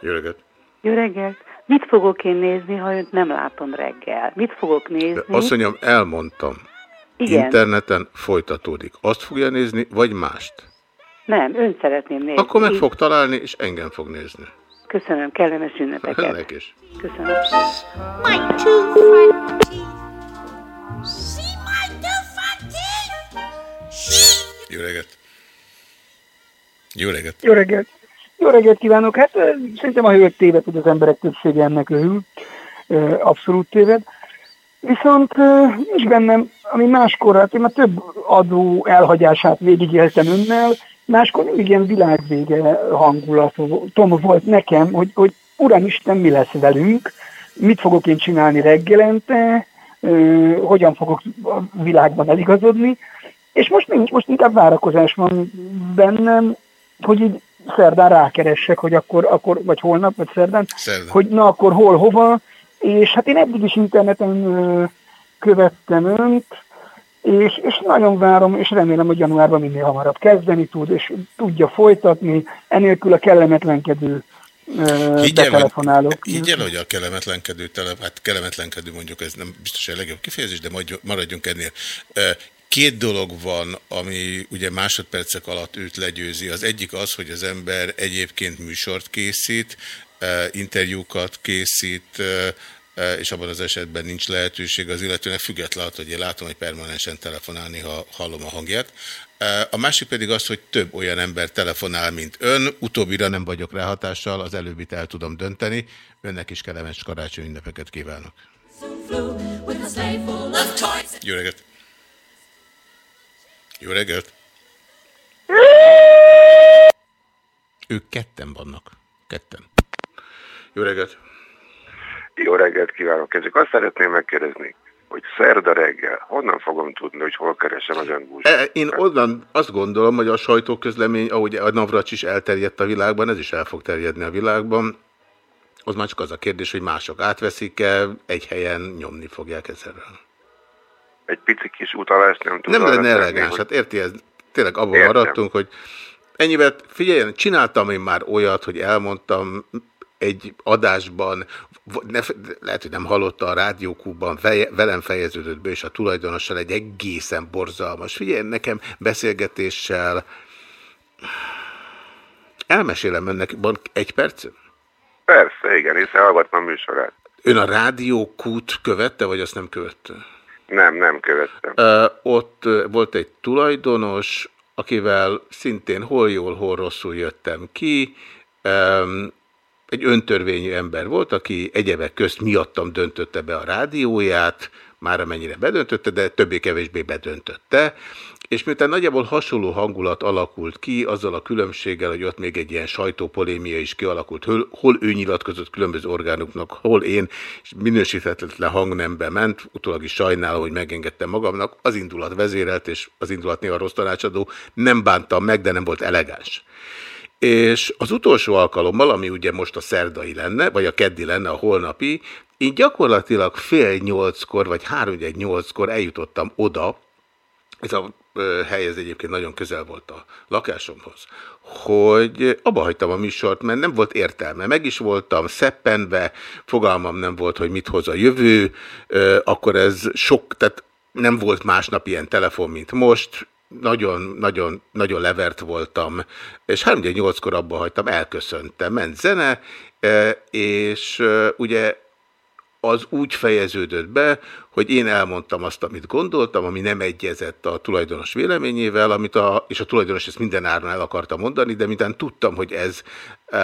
Jó reggelt! Jó reggelt! Mit fogok én nézni, ha önt nem látom reggel? Mit fogok De nézni? asszonyom, elmondtam. Igen. Interneten folytatódik. Azt fogja nézni, vagy mást? Nem, ön szeretném nézni. Akkor meg fog találni, és engem fog nézni. Köszönöm, kellemes ünnepeket. Ennek is. Köszönöm. My two front teeth. See my two front teeth? Jó reggelt! Jó reggelt! Jó reggelt! Jó reggelt kívánok! Hát szerintem a hölgy téved, hogy az emberek többsége ennek örül. Abszolút téved. Viszont nincs bennem, ami máskor, hát én már több adó elhagyását végigéltem önnel, máskor mindig ilyen világvége hangulatom volt nekem, hogy, hogy Uramisten, mi lesz velünk, mit fogok én csinálni reggelente, hogyan fogok a világban eligazodni, és most nincs, most inkább várakozás van bennem, hogy így szerdán rákeressek, hogy akkor, akkor vagy holnap, vagy szerdán, Szerdán. hogy na akkor hol, hova, és hát én eddig is interneten ö, követtem önt, és, és nagyon várom, és remélem, hogy januárban minél hamarabb kezdeni tud, és tudja folytatni, enélkül a kellemetlenkedő Higgyel, betelefonálok. higgyel, hogy a kellemetlenkedő telep, hát kellemetlenkedő mondjuk ez nem biztos a legjobb kifejezés, de maradjunk ennél. Két dolog van, ami ugye másodpercek alatt őt legyőzi. Az egyik az, hogy az ember egyébként műsort készít, ö, interjúkat készít, ö, ö, és abban az esetben nincs lehetőség az illetőnek függetlenül, hogy én látom, hogy permanensen telefonálni, ha hallom a hangját. A másik pedig az, hogy több olyan ember telefonál, mint ön. Utóbbira nem vagyok ráhatással, az előbbit el tudom dönteni. Önnek is kellemes karácsony ünnepeket kívánok. Jó reggelt! Jó reggelt! Ők ketten vannak. Ketten. Jó reggelt! Jó reggelt kívánok! Csak azt szeretném megkérdezni, hogy szerda reggel honnan fogom tudni, hogy hol keresem az ön E, Én onnan azt gondolom, hogy a sajtóközlemény, ahogy a Navracs is elterjedt a világban, ez is el fog terjedni a világban. Az már csak az a kérdés, hogy mások átveszik-e, egy helyen nyomni fogják ezzel. Egy pici kis utalást nem tudom. Nem lenne elegáns, hát érti, ez tényleg abban Értem. maradtunk, hogy ennyivel, figyeljen, csináltam én már olyat, hogy elmondtam egy adásban, ne, lehet, hogy nem hallotta a rádiókúban, velem fejeződött be, és a tulajdonossal egy egészen borzalmas. Figyelj, nekem beszélgetéssel elmesélem önnek, van egy perc? Persze, igen, hiszen hallgattam műsorát. Ön a rádiókút követte, vagy azt nem követte? Nem, nem követtem. Ott volt egy tulajdonos, akivel szintén hol jól, hol rosszul jöttem ki. Egy öntörvényű ember volt, aki egyebek közt miattam döntötte be a rádióját, már amennyire bedöntötte, de többé-kevésbé bedöntötte, és miután nagyjából hasonló hangulat alakult ki, azzal a különbséggel, hogy ott még egy ilyen sajtópolémia is kialakult, hol, hol ő nyilatkozott különböző orgánoknak, hol én, és minősíthetetlen hangnembe ment, utólag is sajnálom, hogy megengedtem magamnak, az indulat vezérelt, és az indulat néha rossz tanácsadó, nem bántam meg, de nem volt elegáns. És az utolsó alkalommal, ami ugye most a szerdai lenne, vagy a keddi lenne, a holnapi, én gyakorlatilag fél nyolckor, vagy három nyolckor eljutottam oda, ez a ö, hely ez egyébként nagyon közel volt a lakásomhoz, hogy abba hagytam a műsort, mert nem volt értelme. Meg is voltam szeppenve, fogalmam nem volt, hogy mit hoz a jövő, akkor ez sok, tehát nem volt másnap ilyen telefon, mint most, nagyon, nagyon, nagyon levert voltam, és 3-8-kor abba hagytam, elköszöntem, ment zene, és ugye az úgy fejeződött be, hogy én elmondtam azt, amit gondoltam, ami nem egyezett a tulajdonos véleményével, amit a, és a tulajdonos ezt minden áron el akarta mondani, de miután tudtam, hogy ez e,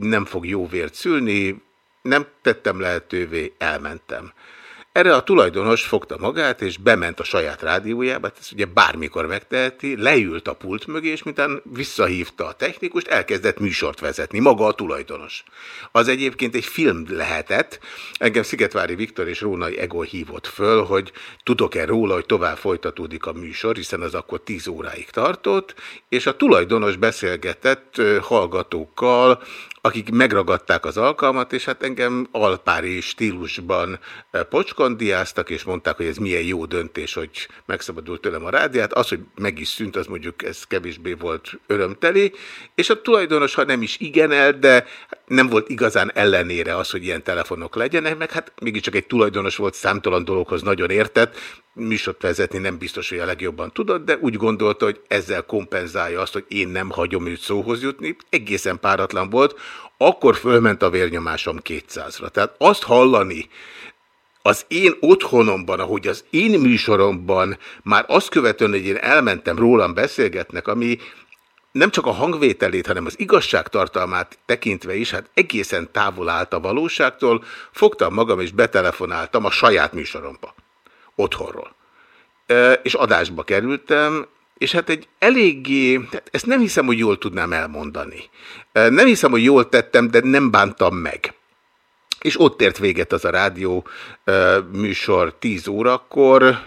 nem fog jó vért szülni, nem tettem lehetővé, elmentem. Erre a tulajdonos fogta magát, és bement a saját rádiójába, hát ezt ugye bármikor megteheti, leült a pult mögé, és miután visszahívta a technikust, elkezdett műsort vezetni, maga a tulajdonos. Az egyébként egy film lehetett, engem Szigetvári Viktor és Rónai Ego hívott föl, hogy tudok-e róla, hogy tovább folytatódik a műsor, hiszen az akkor 10 óráig tartott, és a tulajdonos beszélgetett hallgatókkal, akik megragadták az alkalmat, és hát engem alpári stílusban eh, pocskondiáztak, és mondták, hogy ez milyen jó döntés, hogy megszabadult tőlem a rádiát. Az, hogy meg is szűnt, az mondjuk ez kevésbé volt örömteli, és a tulajdonos, ha nem is igenel, de nem volt igazán ellenére az, hogy ilyen telefonok legyenek, meg hát mégiscsak egy tulajdonos volt, számtalan dologhoz nagyon értett, műsort vezetni nem biztos, hogy a legjobban tudod, de úgy gondolta, hogy ezzel kompenzálja azt, hogy én nem hagyom őt szóhoz jutni. Egészen páratlan volt. Akkor fölment a vérnyomásom 200-ra. Tehát azt hallani az én otthonomban, ahogy az én műsoromban már azt követően, hogy én elmentem, rólam beszélgetnek, ami nem csak a hangvételét, hanem az igazságtartalmát tekintve is, hát egészen távol állt a valóságtól, fogtam magam és betelefonáltam a saját műsoromba, otthonról. És adásba kerültem, és hát egy eléggé, tehát ezt nem hiszem, hogy jól tudnám elmondani. Nem hiszem, hogy jól tettem, de nem bántam meg. És ott ért véget az a rádió e, műsor 10 órakor,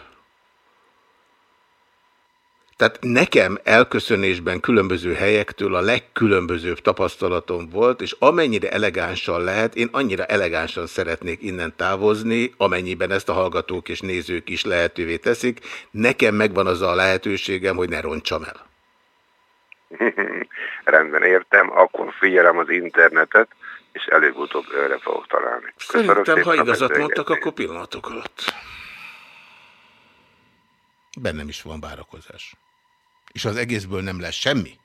tehát nekem elköszönésben különböző helyektől a legkülönbözőbb tapasztalatom volt, és amennyire elegánsan lehet, én annyira elegánsan szeretnék innen távozni, amennyiben ezt a hallgatók és nézők is lehetővé teszik. Nekem megvan az a lehetőségem, hogy ne roncsam el. Rendben értem, akkor figyelem az internetet, és előbb-utóbb őre fogok találni. Köszönöm Szerintem, ha igazat mondtak, akkor pillanatok alatt. Bennem is van várakozás. És az egészből nem lesz semmi,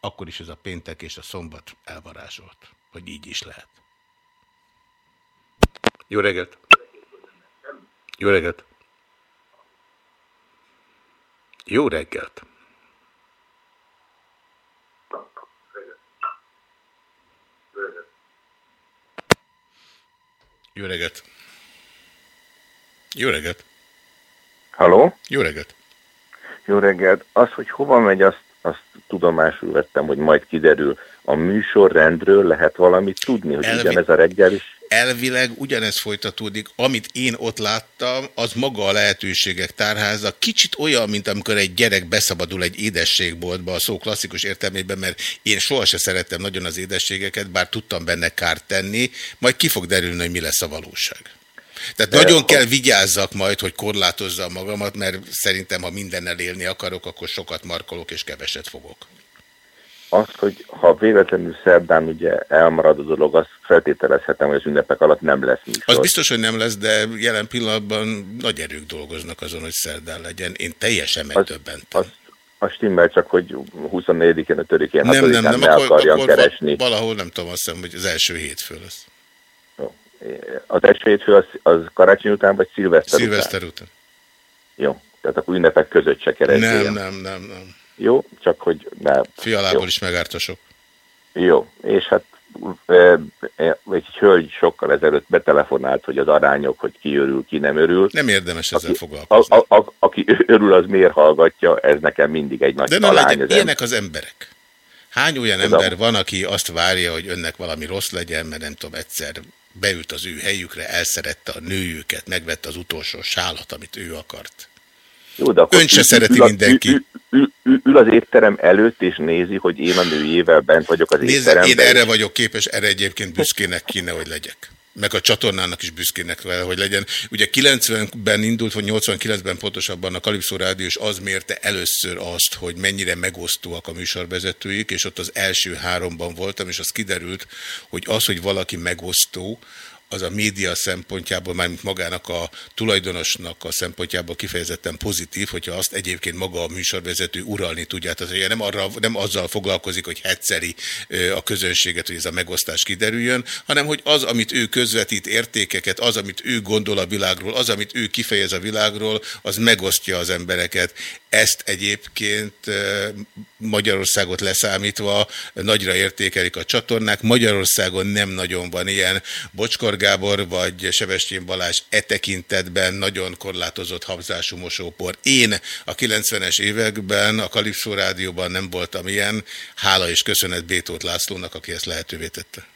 akkor is ez a péntek és a szombat elvarázsolt, hogy így is lehet. Jó reggelt! Jó reggelt! Jó reggelt! Jó reggelt! Jó reggelt! Haló? Jó reggelt! Jó reggelt. Az, hogy hova megy, azt, azt tudomásul vettem, hogy majd kiderül. A műsorrendről lehet valamit tudni, hogy Elvi- ugyanez a reggel is. Elvileg ugyanez folytatódik, amit én ott láttam, az maga a lehetőségek tárháza. Kicsit olyan, mint amikor egy gyerek beszabadul egy édességboltba a szó klasszikus értelmében, mert én sohasem szerettem nagyon az édességeket, bár tudtam benne kárt tenni, majd ki fog derülni, hogy mi lesz a valóság. Tehát De nagyon a- kell vigyázzak majd, hogy korlátozzam magamat, mert szerintem, ha mindennel élni akarok, akkor sokat markolok és keveset fogok. Azt, hogy ha véletlenül szerdán ugye elmarad a dolog, azt feltételezhetem, hogy az ünnepek alatt nem lesz műsor. Az biztos, hogy nem lesz, de jelen pillanatban nagy erők dolgoznak azon, hogy szerdán legyen. Én teljesen megdöbbent. Az, az stimmel csak, hogy 24-én, 5-én, 6-án Nem, nem, nem, ne akkor, akarjam akkor keresni. va- valahol nem tudom, azt hiszem, hogy az első hétfő lesz. Az első hétfő az, az karácsony után, vagy szilveszter, Szilveszter után? után. Jó, tehát akkor ünnepek között se keresni. Nem, nem, nem, nem. Jó, csak hogy ne. Fialából Jó. is megártosok. Jó, és hát egy hölgy sokkal ezelőtt betelefonált, hogy az arányok, hogy ki örül, ki nem örül. Nem érdemes ezzel aki, foglalkozni. a, a, a, aki örül, az miért hallgatja, ez nekem mindig egy nagy De talány. legyen, az ilyenek az emberek. Hány olyan Ez ember a- van, aki azt várja, hogy önnek valami rossz legyen, mert nem tudom, egyszer beült az ő helyükre, elszerette a nőjüket, megvette az utolsó sálat, amit ő akart. Jó, de akkor Ön se szereti ül, mindenki. Ül, ül, ül, ül az étterem előtt, és nézi, hogy én a nőjével bent vagyok az Nézze, étteremben. én erre vagyok képes, erre egyébként büszkének kéne, hogy legyek. Meg a csatornának is büszkének vele, hogy legyen. Ugye 90-ben indult, vagy 89-ben pontosabban a Kalipszó Rádió, és az mérte először azt, hogy mennyire megosztóak a műsorvezetőik, és ott az első háromban voltam, és az kiderült, hogy az, hogy valaki megosztó, az a média szempontjából, mármint magának a tulajdonosnak a szempontjából kifejezetten pozitív, hogyha azt egyébként maga a műsorvezető uralni tudja. Tehát ugye nem, arra, nem azzal foglalkozik, hogy hetszeri ö, a közönséget, hogy ez a megosztás kiderüljön, hanem hogy az, amit ő közvetít értékeket, az, amit ő gondol a világról, az, amit ő kifejez a világról, az megosztja az embereket. Ezt egyébként Magyarországot leszámítva nagyra értékelik a csatornák. Magyarországon nem nagyon van ilyen. Bocskor Gábor vagy Sebestyén Balázs e tekintetben nagyon korlátozott habzású mosópor. Én a 90-es években a Kalipszó Rádióban nem voltam ilyen. Hála és köszönet Bétót Lászlónak, aki ezt lehetővé tette.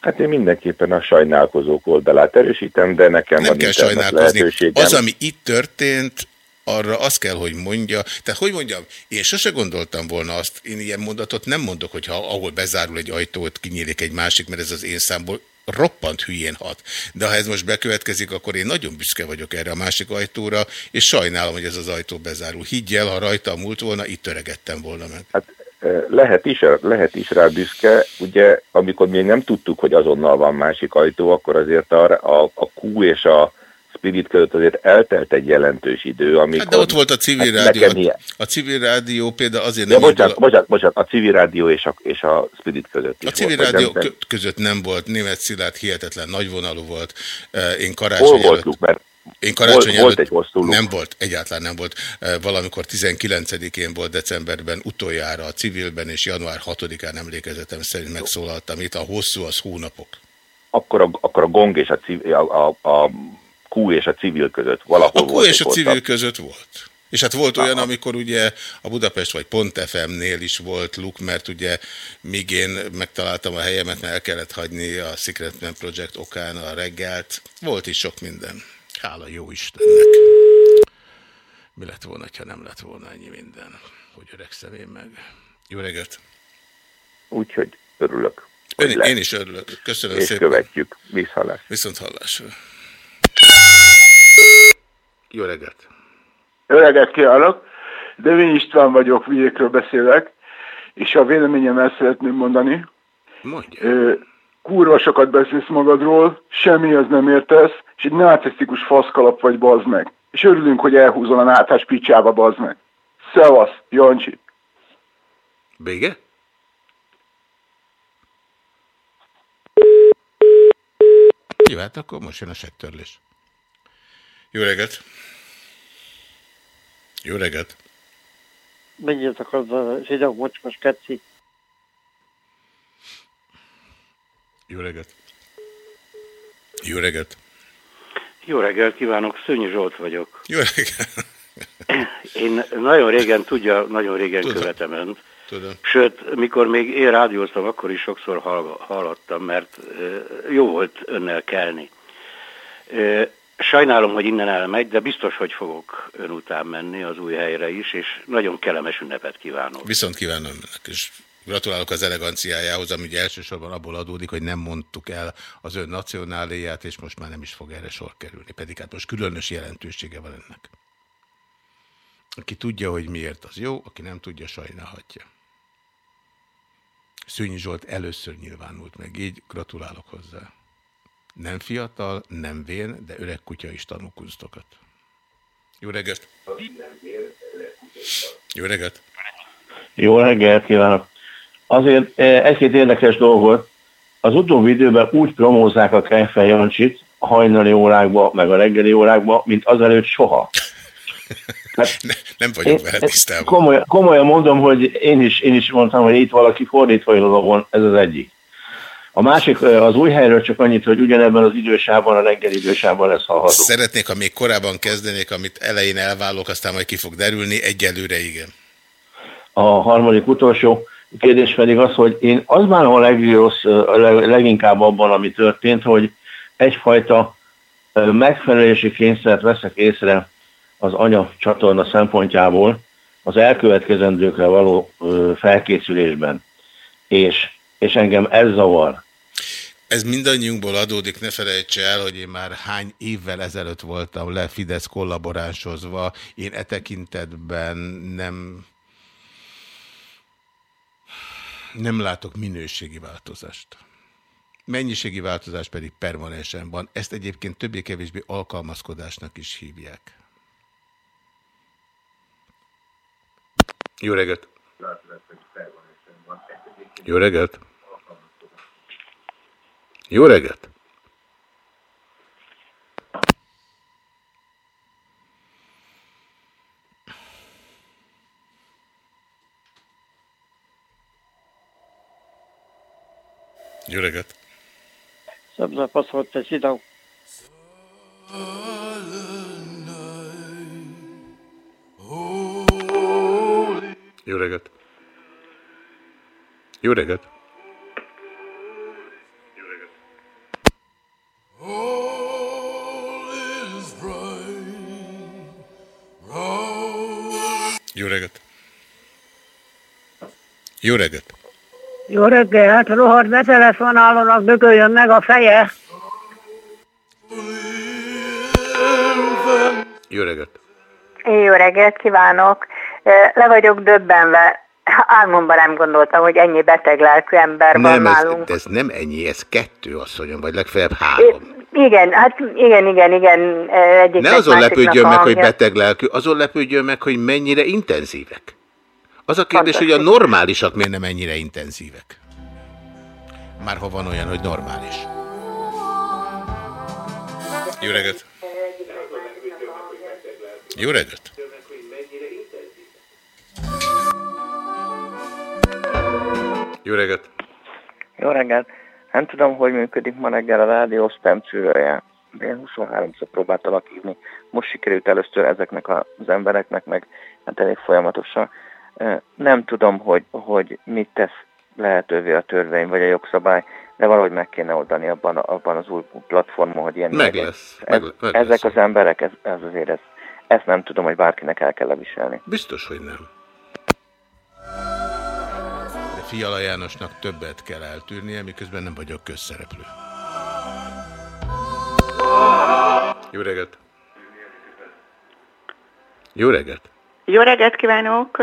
Hát én mindenképpen a sajnálkozók oldalát erősítem, de nekem Nem van kell sajnálkozni. lehetőségem. Az, ami itt történt, arra azt kell, hogy mondja. Tehát, hogy mondjam, én sose gondoltam volna azt, én ilyen mondatot nem mondok, hogy ha ahol bezárul egy ajtót, kinyílik egy másik, mert ez az én számból roppant hülyén hat. De ha ez most bekövetkezik, akkor én nagyon büszke vagyok erre a másik ajtóra, és sajnálom, hogy ez az ajtó bezárul. Higgyel, ha rajta múlt volna, itt töregettem volna meg. Hát eh, lehet is, lehet is rá büszke. Ugye, amikor még nem tudtuk, hogy azonnal van másik ajtó, akkor azért a, a, a Q és a Spirit között azért eltelt egy jelentős idő, amikor... Hát de ott volt a civil hát rádió. nekem A, civil rádió például azért Ja, nem bocsánat, indul- bocsánat, bocsánat, a civil rádió és a, és a Spirit között is A civil volt, rádió nem- nem- kö- között nem volt, német Szilárd hihetetlen nagyvonalú volt. Én Hol karácsony előtt... voltunk, mert Én karácsony volt, volt előtt egy hosszú luk. nem volt, egyáltalán nem volt. Valamikor 19-én volt decemberben utoljára a civilben, és január 6-án emlékezetem szerint megszólaltam itt. A hosszú az hónapok. Akkor a, akkor a gong és a, a, a, a Q és a civil között valahol A Q volt és a civil között volt. És hát volt olyan, amikor ugye a Budapest vagy Pont FM-nél is volt luk, mert ugye míg én megtaláltam a helyemet, mert el kellett hagyni a Secret Man Project okán a reggelt, volt is sok minden. Hála jó Istennek. Mi lett volna, ha nem lett volna ennyi minden, hogy öregszem én meg. Jó reggelt! Úgyhogy örülök. Ön, én is örülök. Köszönöm És szépen. követjük. Viszhallás. Viszont hallásra. Jó reggelt! Öreget kívánok! Devény István vagyok, vidékről beszélek, és a véleményem el szeretném mondani. Mondja. Kurva sokat beszélsz magadról, semmihez nem értesz, és egy narcisztikus faszkalap vagy, bazd meg. És örülünk, hogy elhúzol a náthás picsába, bazd meg. Szevasz, Jancsi! Vége? Jó, hát akkor most jön a settörlés. Jó reggelt! Jó reggelt! Menjetek azzal a zsidó mocskos keci. Jó reggelt! Jó reggelt! Jó reggelt kívánok, Szőnyi Zsolt vagyok. Jó reggelt! Én nagyon régen, tudja, nagyon régen Tudom. követem önt. Tudom. Sőt, mikor még én rádióztam, akkor is sokszor hall, hallottam, mert jó volt önnel kelni. Sajnálom, hogy innen elmegy, de biztos, hogy fogok ön után menni az új helyre is, és nagyon kellemes ünnepet kívánok. Viszont kívánom önnek, és gratulálok az eleganciájához, ami elsősorban abból adódik, hogy nem mondtuk el az ön nacionáléját, és most már nem is fog erre sor kerülni. Pedig hát most különös jelentősége van ennek. Aki tudja, hogy miért az jó, aki nem tudja, sajnálhatja. Szőnyi Zsolt először nyilvánult meg, így gratulálok hozzá. Nem fiatal, nem vén, de öreg kutya is tanul kunstokat. Jó reggelt! Jó reggelt! Jó reggelt kívánok! Azért eh, egy-két érdekes dolgot. Az utóbbi időben úgy promózzák a Kejfej Jancsit a hajnali órákba, meg a reggeli órákba, mint azelőtt soha. Hát, Nem vagyok vele tisztában. Komolyan, komolyan mondom, hogy én is, én is mondtam, hogy itt valaki fordítva a logon, ez az egyik. A másik, az új helyről csak annyit, hogy ugyanebben az idősában, a reggeli idősában lesz hallható. Szeretnék, ha még korábban kezdenék, amit elején elválok, aztán majd ki fog derülni, egyelőre igen. A harmadik utolsó kérdés pedig az, hogy én az bánom a legrossz, leginkább abban, ami történt, hogy egyfajta megfelelési kényszert veszek észre az anya csatorna szempontjából az elkövetkezendőkre való felkészülésben. És, és engem ez zavar. Ez mindannyiunkból adódik, ne felejtse el, hogy én már hány évvel ezelőtt voltam le Fidesz kollaboránsozva. Én e tekintetben nem, nem látok minőségi változást. Mennyiségi változás pedig permanensen van. Ezt egyébként többé-kevésbé alkalmazkodásnak is hívják. Jó reggelt! Jó reggelt! Jó reggelt! Jó reggelt! Szebb zapaszol te zsidó. Jó reggelt! Jó reggelt! Jó reggelt! Jó reggelt, rohadt betelefonálónak dököljön meg a feje. Jó reggelt! Jó reggelt kívánok! Le vagyok döbbenve. Álmomban nem gondoltam, hogy ennyi beteg lelkű ember van Nem, ez, nálunk. ez nem ennyi, ez kettő asszonyom, vagy legfeljebb három. Igen, hát igen, igen, igen. Egyik Ne azon lepődjön meg, hogy beteg lelkű, azon lepődjön meg, hogy mennyire intenzívek. Az a kérdés, hogy a normálisak miért nem ennyire intenzívek. Már ha van olyan, hogy normális. Jó reggelt! Jó reggelt! Jó reggelt! Jó reggelt! Nem tudom, hogy működik ma reggel a rádió spam én 23-szor próbáltalak hívni. Most sikerült először ezeknek az embereknek, meg hát elég folyamatosan. Nem tudom, hogy, hogy mit tesz lehetővé a törvény vagy a jogszabály, de valahogy meg kéne oldani abban, abban az új platformon, hogy ilyen Meg lesz, Ez, meg- meg ezek lesz. az emberek, ez, ez azért, ez, ezt nem tudom, hogy bárkinek el kell viselni. Biztos, hogy nem. De Fiala Jánosnak többet kell eltűrnie, miközben nem vagyok közszereplő. Jó reggelt! Jó reggelt! Jó reggelt kívánok!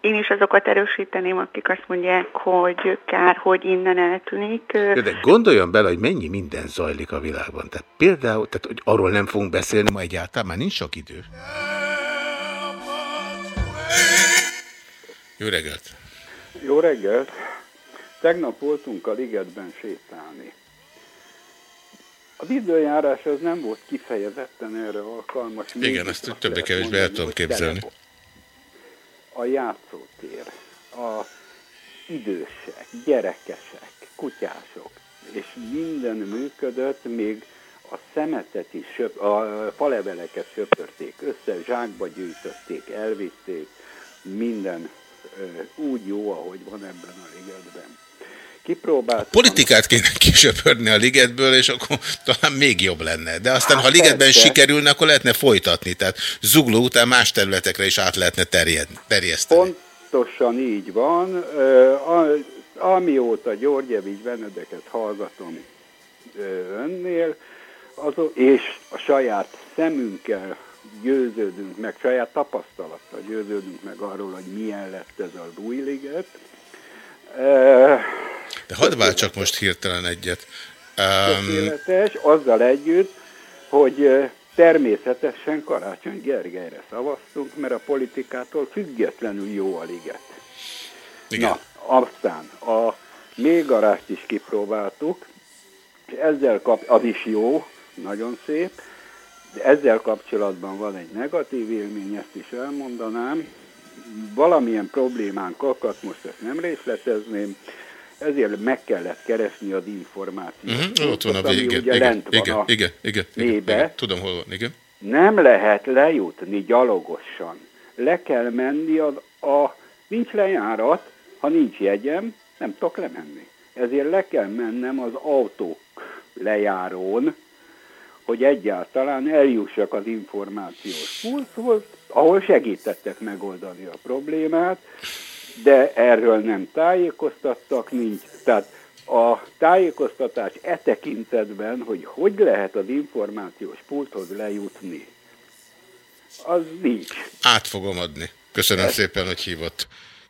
Én is azokat erősíteném, akik azt mondják, hogy kár, hogy innen eltűnik. De gondoljon bele, hogy mennyi minden zajlik a világban. Tehát például, tehát, hogy arról nem fogunk beszélni ma egyáltalán, már nincs sok idő. Jó reggelt! Jó reggelt! Tegnap voltunk a ligetben sétálni. Az időjárás az nem volt kifejezetten erre alkalmas. Igen, ezt azt többé-kevésbé el tudom képzelni. tele. A játszótér, a idősek, gyerekesek, kutyások, és minden működött, még a szemetet is, söp, a faleveleket söpörték össze, zsákba gyűjtötték, elvitték, minden úgy jó, ahogy van ebben a ligetben. Kipróbáltam. Politikát kéne kisöpörni a ligetből, és akkor talán még jobb lenne. De aztán, ha a Hát ligetben persze. sikerülne, akkor lehetne folytatni. Tehát zugló után más területekre is át lehetne terjed, terjeszteni. Pontosan így van. A- Amióta Györgyevics Benedeket hallgatom önnél, azon, és a saját szemünkkel győződünk meg, saját tapasztalattal győződünk meg arról, hogy milyen lett ez az új liget. De hadd váltsak most hirtelen egyet. Um, tökéletes, azzal együtt, hogy természetesen Karácsony Gergelyre szavaztunk, mert a politikától függetlenül jó a liget. Igen. Na, aztán a mélygarást is kipróbáltuk, és ezzel kap, az is jó, nagyon szép, de ezzel kapcsolatban van egy negatív élmény, ezt is elmondanám. Valamilyen problémánk akadt, most ezt nem részletezném, ezért meg kellett keresni az információt. uh-huh, ott van a végén. ugye Igen, lent van igen, a igen, igen, igen, igen. Tudom, hol van. Igen. nem lehet lejutni gyalogosan. Le kell menni, a, a, nincs lejárat, ha nincs jegyem, nem tudok lemenni. Ezért le kell mennem az autók lejárón, hogy egyáltalán eljussak az információs pulthoz, ahol segítettek megoldani a problémát, de erről nem tájékoztattak, nincs. Tehát a tájékoztatás e tekintetben, hogy hogy lehet az információs pulthoz lejutni, az nincs. Át fogom adni. Köszönöm szépen, hogy hívott.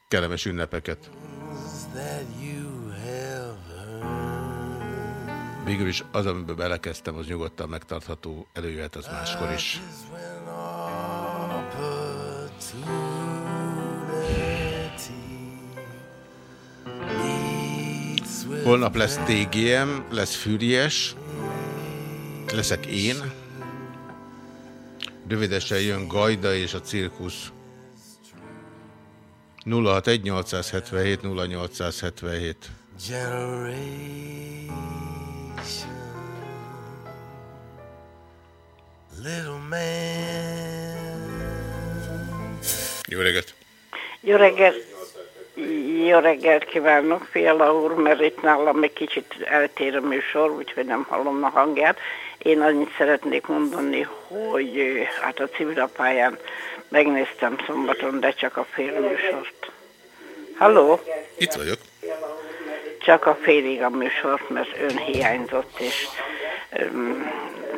Kellemes ünnepeket. Végül is az, amiben belekezdtem, az nyugodtan megtartható, előjöhet az máskor is. Holnap lesz TGM, lesz Fűries, leszek én. Rövidesen jön Gajda és a cirkusz. 061 877 0877. Little man. Jó reggelt! Jó reggelt, jó reggelt kívánok, Fiala úr, mert itt nálam egy kicsit eltér a műsor, úgyhogy nem hallom a hangját. Én annyit szeretnék mondani, hogy hát a civilapályán megnéztem szombaton, de csak a fél műsort. Halló? Itt vagyok. Csak a félig a műsort, mert ön hiányzott, és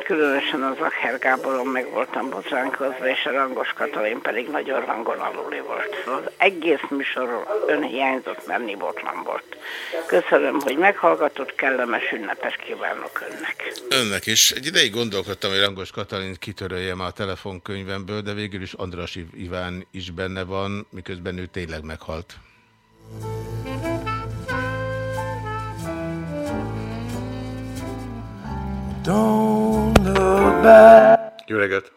különösen az Akher Gáboron meg voltam botránkozva, és a Rangos Katalin pedig nagyon rangon aluli volt. Az egész műsorról ön hiányzott, mert nibotlan volt. Köszönöm, hogy meghallgatott, kellemes ünnepet kívánok önnek. Önnek is. Egy ideig gondolkodtam, hogy Rangos Katalin kitöröljem a telefonkönyvemből, de végül is Andras Iv- Iván is benne van, miközben ő tényleg meghalt. Don't. Jó reggelt!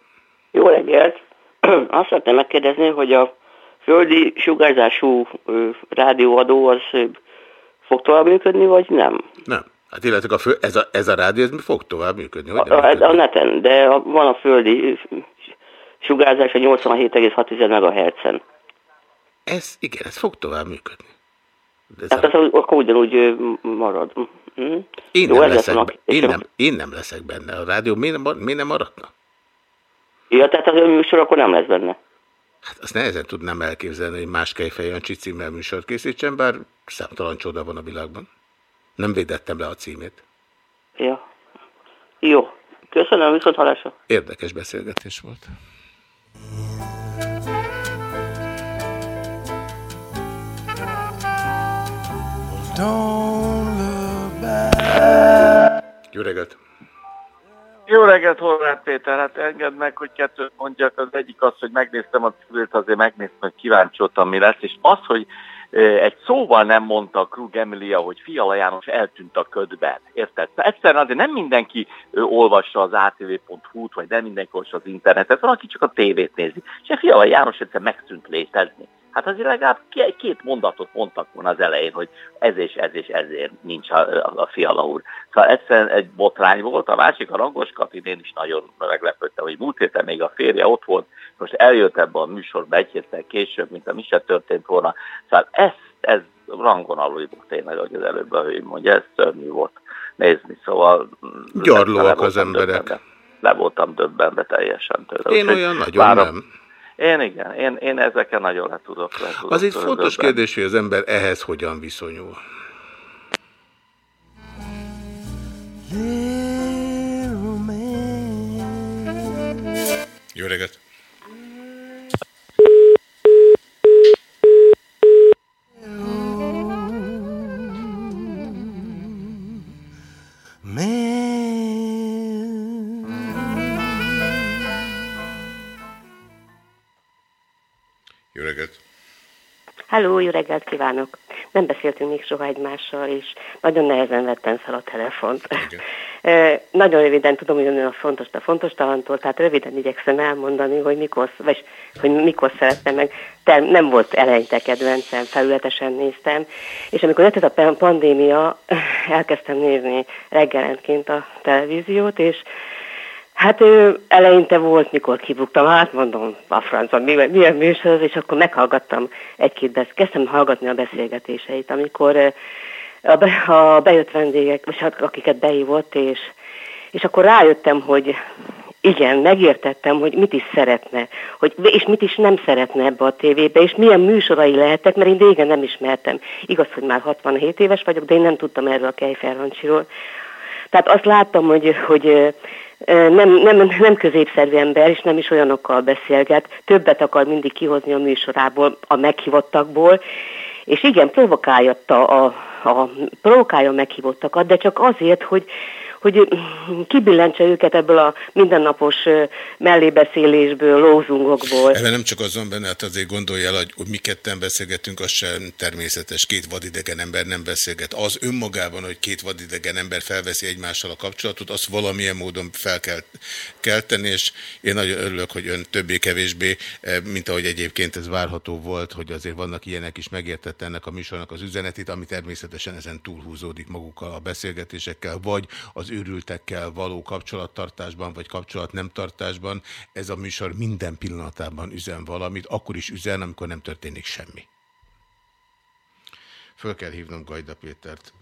Jó reggelt! azt szeretném megkérdezni, hogy a földi sugárzású rádióadó az fog tovább működni, vagy nem? Nem. Hát illetve a fő, ez, a, ez a rádió ez mi fog tovább működni? Nem A, a, működik? a neten, de a, van a földi sugárzás a 87,6 MHz-en. Ez, igen, ez fog tovább működni. De Tehát az akkor ugyanúgy marad. Mhm. Én, Jó, nem leszek, be, én, nem, én nem leszek benne. A rádió miért nem, miért nem maradna? Ja, tehát az ön műsor akkor nem lesz benne. Hát azt nehezen tudnám elképzelni, hogy más Kejfej Jancsi címmel műsort készítsen, bár számtalan csoda van a világban. Nem védettem le a címét. Ja. Jó. Köszönöm, viszont hallásra. Érdekes beszélgetés volt. Don't Jó reggelt! Jó reggelt, Horváth Péter, hát engedd meg, hogy kettőt mondjak. Az egyik az, hogy megnéztem a civilt, azért megnéztem, hogy kíváncsi voltam, mi lesz, és az, hogy egy szóval nem mondta a Krug Emilia, hogy Fiala János eltűnt a ködben. Érted? Egyszerűen azért nem mindenki olvassa az atv.hu-t, vagy nem mindenki olvassa az internetet, van, aki csak a tévét nézi. És Fiala János egyszer megszűnt létezni. Hát azért legalább ké- két mondatot mondtak volna az elején, hogy ez és ez és ezért nincs a, a, Fiala úr. Szóval egyszerűen egy botrány volt, a másik a Rangos Katin, én is nagyon meglepődtem, hogy múlt héten még a férje ott volt, most eljött ebbe a műsorba egy héttel később, mint a mi se történt volna. Szóval ez, ez rangon alul volt tényleg, hogy az előbb a hölgy mondja, ez szörnyű volt nézni, szóval... Gyarlóak az emberek. döbbenve. Le voltam döbbenve teljesen tőle. Én olyan nagyon várom- nem. Én igen, én, én ezeken nagyon le tudok. Le tudok Az itt tőle fontos döbbenni. kérdés, hogy az ember ehhez hogyan viszonyul. Jó reggelt! Reggelt kívánok! Nem beszéltünk még soha egymással, és nagyon nehezen vettem fel a telefont. E, nagyon röviden tudom, hogy ön a fontos, a fontos talantól, tehát röviden igyekszem elmondani, hogy mikor, vagy, hogy mikor szerettem meg. Te, nem volt eleinte kedvencem, felületesen néztem, és amikor jött ez a pan- pandémia, elkezdtem nézni reggelenként a televíziót, és Hát ő, eleinte volt, mikor kibuktam, hát mondom, a francon, mi, milyen műsor az, és akkor meghallgattam egy-két besz, kezdtem hallgatni a beszélgetéseit, amikor a, be, a bejött vendégek, vagy hát akiket behívott, és, és akkor rájöttem, hogy igen, megértettem, hogy mit is szeretne, hogy, és mit is nem szeretne ebbe a tévébe, és milyen műsorai lehettek, mert én régen nem ismertem. Igaz, hogy már 67 éves vagyok, de én nem tudtam erről a Kejferhancsiról. Tehát azt láttam, hogy, hogy nem, nem, nem középszerű ember, és nem is olyanokkal beszélget, többet akar mindig kihozni a műsorából, a meghívottakból, és igen, provokálja a, a, provokálja a meghívottakat, de csak azért, hogy, hogy kibillentse őket ebből a mindennapos mellébeszélésből, lózungokból. Ebben nem csak az van benne, hát azért gondolja el, hogy, hogy mi ketten beszélgetünk, az sem természetes. Két vadidegen ember nem beszélget. Az önmagában, hogy két vadidegen ember felveszi egymással a kapcsolatot, azt valamilyen módon fel kell, kell tenni, és én nagyon örülök, hogy ön többé-kevésbé, eh, mint ahogy egyébként ez várható volt, hogy azért vannak ilyenek is, megértette ennek a műsornak az üzenetét, ami természetesen ezen túlhúzódik magukkal a beszélgetésekkel, vagy az őrültekkel való kapcsolattartásban, vagy kapcsolat nem tartásban. Ez a műsor minden pillanatában üzen valamit, akkor is üzen, amikor nem történik semmi. Föl kell hívnom Gajda Pétert.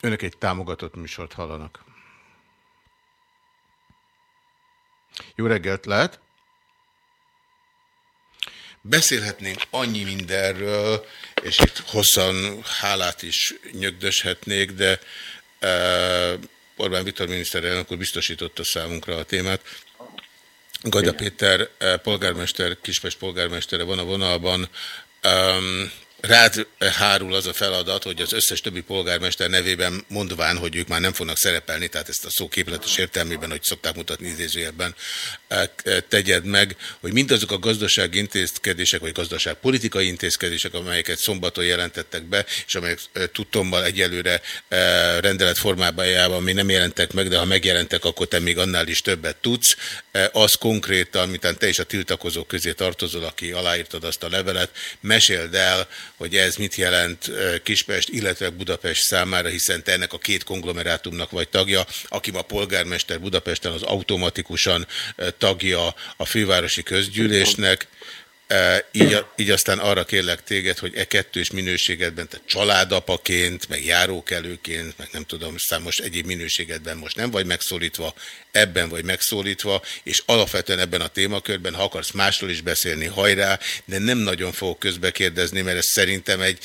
Önök egy támogatott műsort hallanak. Jó reggelt lehet! Beszélhetnénk annyi mindenről, és itt hosszan hálát is nyögdöshetnék, de uh, Orbán Viktor miniszterelnök úr biztosította számunkra a témát. Gajda Péter uh, polgármester, Kispest polgármestere van a vonalban. Um, rád hárul az a feladat, hogy az összes többi polgármester nevében mondván, hogy ők már nem fognak szerepelni, tehát ezt a szó képletes értelmében, hogy szokták mutatni idézőjelben, e, e, tegyed meg, hogy mindazok a gazdasági intézkedések, vagy gazdaságpolitikai intézkedések, amelyeket szombaton jelentettek be, és amelyek e, tudtommal egyelőre rendelet formájában még nem jelentek meg, de ha megjelentek, akkor te még annál is többet tudsz. Az konkrétan, mintán te is a tiltakozók közé tartozol, aki aláírtad azt a levelet, meséld el, hogy ez mit jelent Kispest, illetve Budapest számára, hiszen te ennek a két konglomerátumnak vagy tagja, aki ma polgármester Budapesten az automatikusan tagja a fővárosi közgyűlésnek, így, így aztán arra kérlek téged, hogy e kettős minőségedben, tehát családapaként, meg járókelőként, meg nem tudom, számos egyéb minőségedben most nem vagy megszólítva, ebben vagy megszólítva, és alapvetően ebben a témakörben, ha akarsz másról is beszélni, hajrá, de nem nagyon fogok közbe kérdezni, mert ez szerintem egy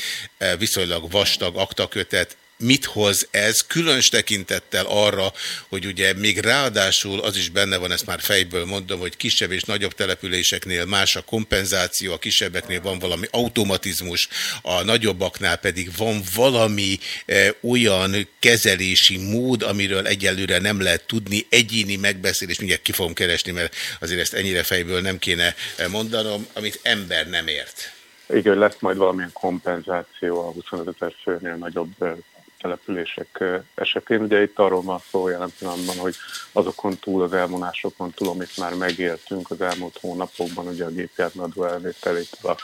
viszonylag vastag aktakötet, mit hoz ez, különös tekintettel arra, hogy ugye még ráadásul az is benne van, ezt már fejből mondom, hogy kisebb és nagyobb településeknél más a kompenzáció, a kisebbeknél van valami automatizmus, a nagyobbaknál pedig van valami e, olyan kezelési mód, amiről egyelőre nem lehet tudni, egyéni megbeszélés, mindjárt ki fogom keresni, mert azért ezt ennyire fejből nem kéne e, mondanom, amit ember nem ért. Igen, lesz majd valamilyen kompenzáció a 25 ezer főnél nagyobb e, települések esetén. Ugye itt arról van szó jelen pillanatban, hogy azokon túl, az elvonásokon túl, amit már megéltünk az elmúlt hónapokban, ugye a gépjármadó elvételétől, a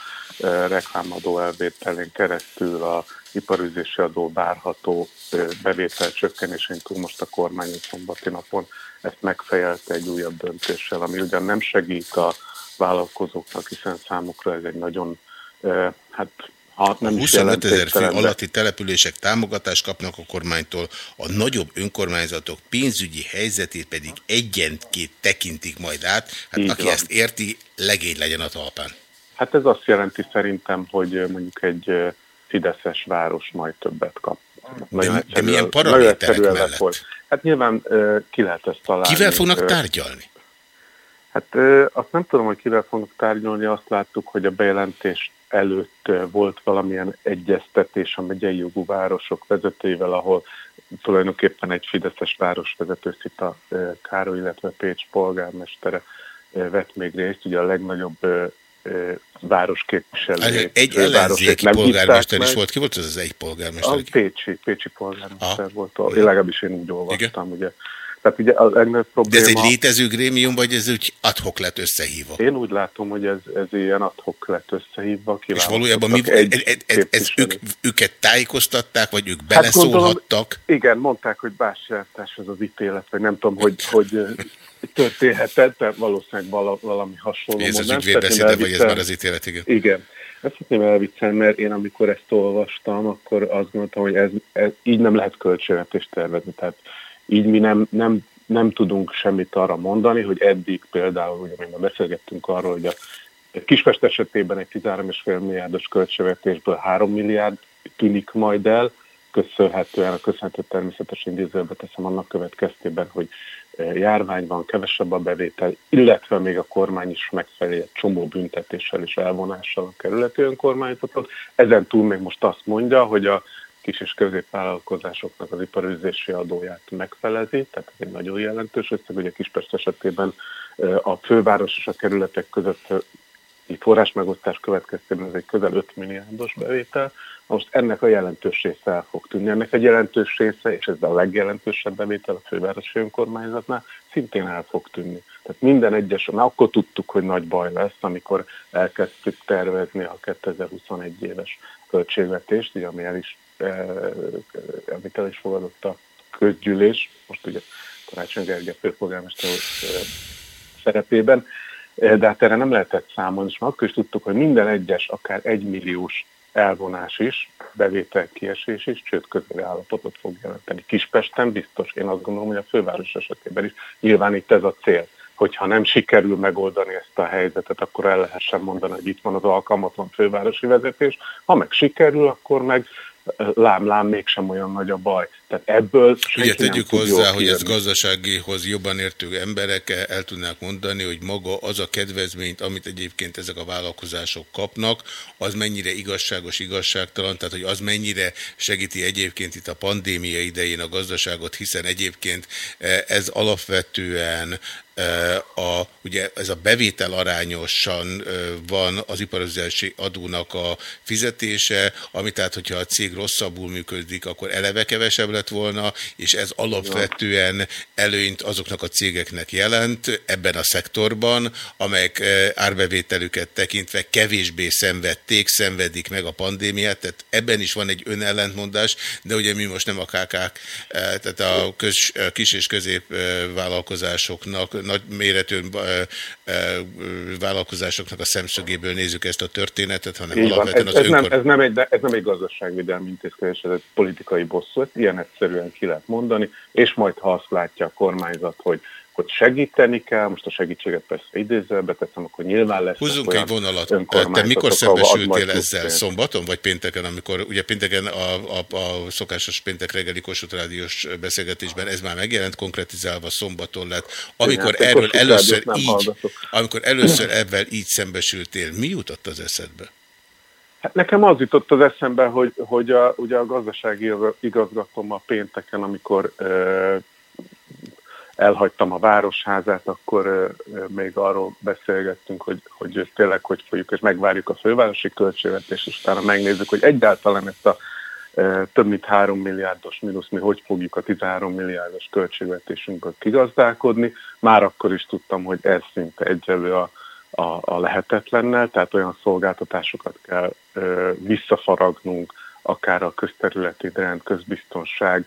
reklámadó elvételén keresztül, a iparüzési adó várható bevétel csökkenésén túl most a kormány szombati napon ezt megfejelte egy újabb döntéssel, ami ugyan nem segít a vállalkozóknak, hiszen számukra ez egy nagyon hát ha nem a 25 ezer fő alatti települések támogatást kapnak a kormánytól, a nagyobb önkormányzatok pénzügyi helyzetét pedig egyenként tekintik majd át. Hát Így aki van. ezt érti, legény legyen a talpán. Hát ez azt jelenti szerintem, hogy mondjuk egy Fideszes város majd többet kap. Nagyon de, de milyen paraméterek mellett? Volt. Hát nyilván ki lehet ezt találni. Kivel fognak tárgyalni? Hát azt nem tudom, hogy kivel fognak tárgyalni, azt láttuk, hogy a bejelentést előtt volt valamilyen egyeztetés a megyei jogú városok vezetőivel, ahol tulajdonképpen egy Fideszes városvezető Szita Károly, illetve Pécs polgármestere vett még részt, ugye a legnagyobb városképviselő. Egy ellenzéki polgármester is volt. Ki volt ez az egy polgármester? A Pécsi, Pécsi polgármester ah. volt. Én legalábbis én úgy olvastam, ugye tehát ugye a legnagyobb probléma... De ez egy létező grémium, vagy ez úgy adhok lett összehívva? Én úgy látom, hogy ez, ez ilyen adhok lett összehívva. És valójában mi, egy ez, ez, ez ők, őket tájékoztatták, vagy ők beleszólhattak? Hát gondolom, igen, mondták, hogy bársjártás az az ítélet, vagy nem tudom, hogy, hogy történhetett, de valószínűleg valami hasonló. Ez az ügyvédbeszéde, vagy ez már az ítélet, igen? Igen. Ezt szeretném elviccelni, mert én amikor ezt olvastam, akkor azt gondoltam, hogy ez, ez így nem lehet költségvetést tervezni. Tehát így mi nem, nem, nem tudunk semmit arra mondani, hogy eddig például, ugye mi beszélgettünk arról, hogy a Kispest esetében egy 13,5 milliárdos költségvetésből 3 milliárd tűnik majd el, köszönhetően, a köszönhető természetes indízőbe teszem annak következtében, hogy e, járvány van, kevesebb a bevétel, illetve még a kormány is megfelelő egy csomó büntetéssel és elvonással a kerületi önkormányzatot. Ezen túl még most azt mondja, hogy a kis és középvállalkozásoknak az iparűzési adóját megfelezi, tehát ez egy nagyon jelentős összeg, ugye Kispest esetében a főváros és a kerületek között forrásmegosztás következtében ez egy közel 5 milliárdos bevétel. Most ennek a jelentős része el fog tűnni. Ennek egy jelentős része, és ez a legjelentősebb bevétel a fővárosi önkormányzatnál, szintén el fog tűnni. Tehát minden egyes, mert akkor tudtuk, hogy nagy baj lesz, amikor elkezdtük tervezni a 2021 éves költségvetést, ugye, ami el is amit el is fogadott a közgyűlés, most ugye Karácsony Gergely főpolgármester szerepében, de hát erre nem lehetett számolni, és már akkor is tudtuk, hogy minden egyes, akár egymilliós elvonás is, bevétel kiesés is, csőd közeli állapotot fog jelenteni. Kispesten biztos, én azt gondolom, hogy a főváros esetében is nyilván itt ez a cél hogyha nem sikerül megoldani ezt a helyzetet, akkor el lehessen mondani, hogy itt van az alkalmatlan fővárosi vezetés. Ha meg sikerül, akkor meg lám-lám mégsem olyan nagy a baj. Tehát ebből Ugye tegyük hozzá, hogy ezt kijönni. gazdaságihoz jobban értő emberek el, tudnák mondani, hogy maga az a kedvezményt, amit egyébként ezek a vállalkozások kapnak, az mennyire igazságos, igazságtalan, tehát hogy az mennyire segíti egyébként itt a pandémia idején a gazdaságot, hiszen egyébként eh, ez alapvetően eh, a, ugye ez a bevétel arányosan eh, van az iparozási adónak a fizetése, ami tehát, hogyha a cég rosszabbul működik, akkor eleve kevesebb lett volna, és ez alapvetően előnyt azoknak a cégeknek jelent ebben a szektorban, amelyek eh, árbevételüket tekintve kevésbé szenvedték, szenvedik meg a pandémiát, tehát ebben is van egy önellentmondás, de ugye mi most nem a KK, eh, tehát a kis és közép eh, vállalkozásoknak, nagy méretű eh, eh, vállalkozásoknak a szemszögéből nézzük ezt a történetet, hanem Így van. alapvetően Ez, az ez, nem, önkor... ez, nem egy, ez nem egy gazdaságvédelmi intézkedés, ez egy politikai bosszú, ilyen egyszerűen ki lehet mondani, és majd ha azt látja a kormányzat, hogy, hogy segíteni kell, most a segítséget persze idézőbe teszem, akkor nyilván lesz. Húzzunk egy vonalat. Te mikor szembesültél ezzel? tudsz Szombaton vagy pénteken, amikor ugye pénteken a, a, a szokásos péntek reggeli Kossuth rádiós beszélgetésben ez már megjelent, konkretizálva szombaton lett. Amikor hát egy erről először így, hallgatok. amikor először ebben így szembesültél, mi jutott az eszedbe? Hát nekem az jutott az eszembe, hogy, hogy a, ugye a gazdasági igazgatóm a pénteken, amikor ö, elhagytam a városházát, akkor még arról beszélgettünk, hogy, hogy tényleg hogy fogjuk, és megvárjuk a fővárosi költségvetést, és utána megnézzük, hogy egyáltalán ezt a több mint 3 milliárdos mínusz, mi hogy fogjuk a 13 milliárdos költségvetésünkből kigazdálkodni. Már akkor is tudtam, hogy ez szinte egyelő a, a, a lehetetlennel, tehát olyan szolgáltatásokat kell ö, visszafaragnunk, akár a közterületi rend, közbiztonság,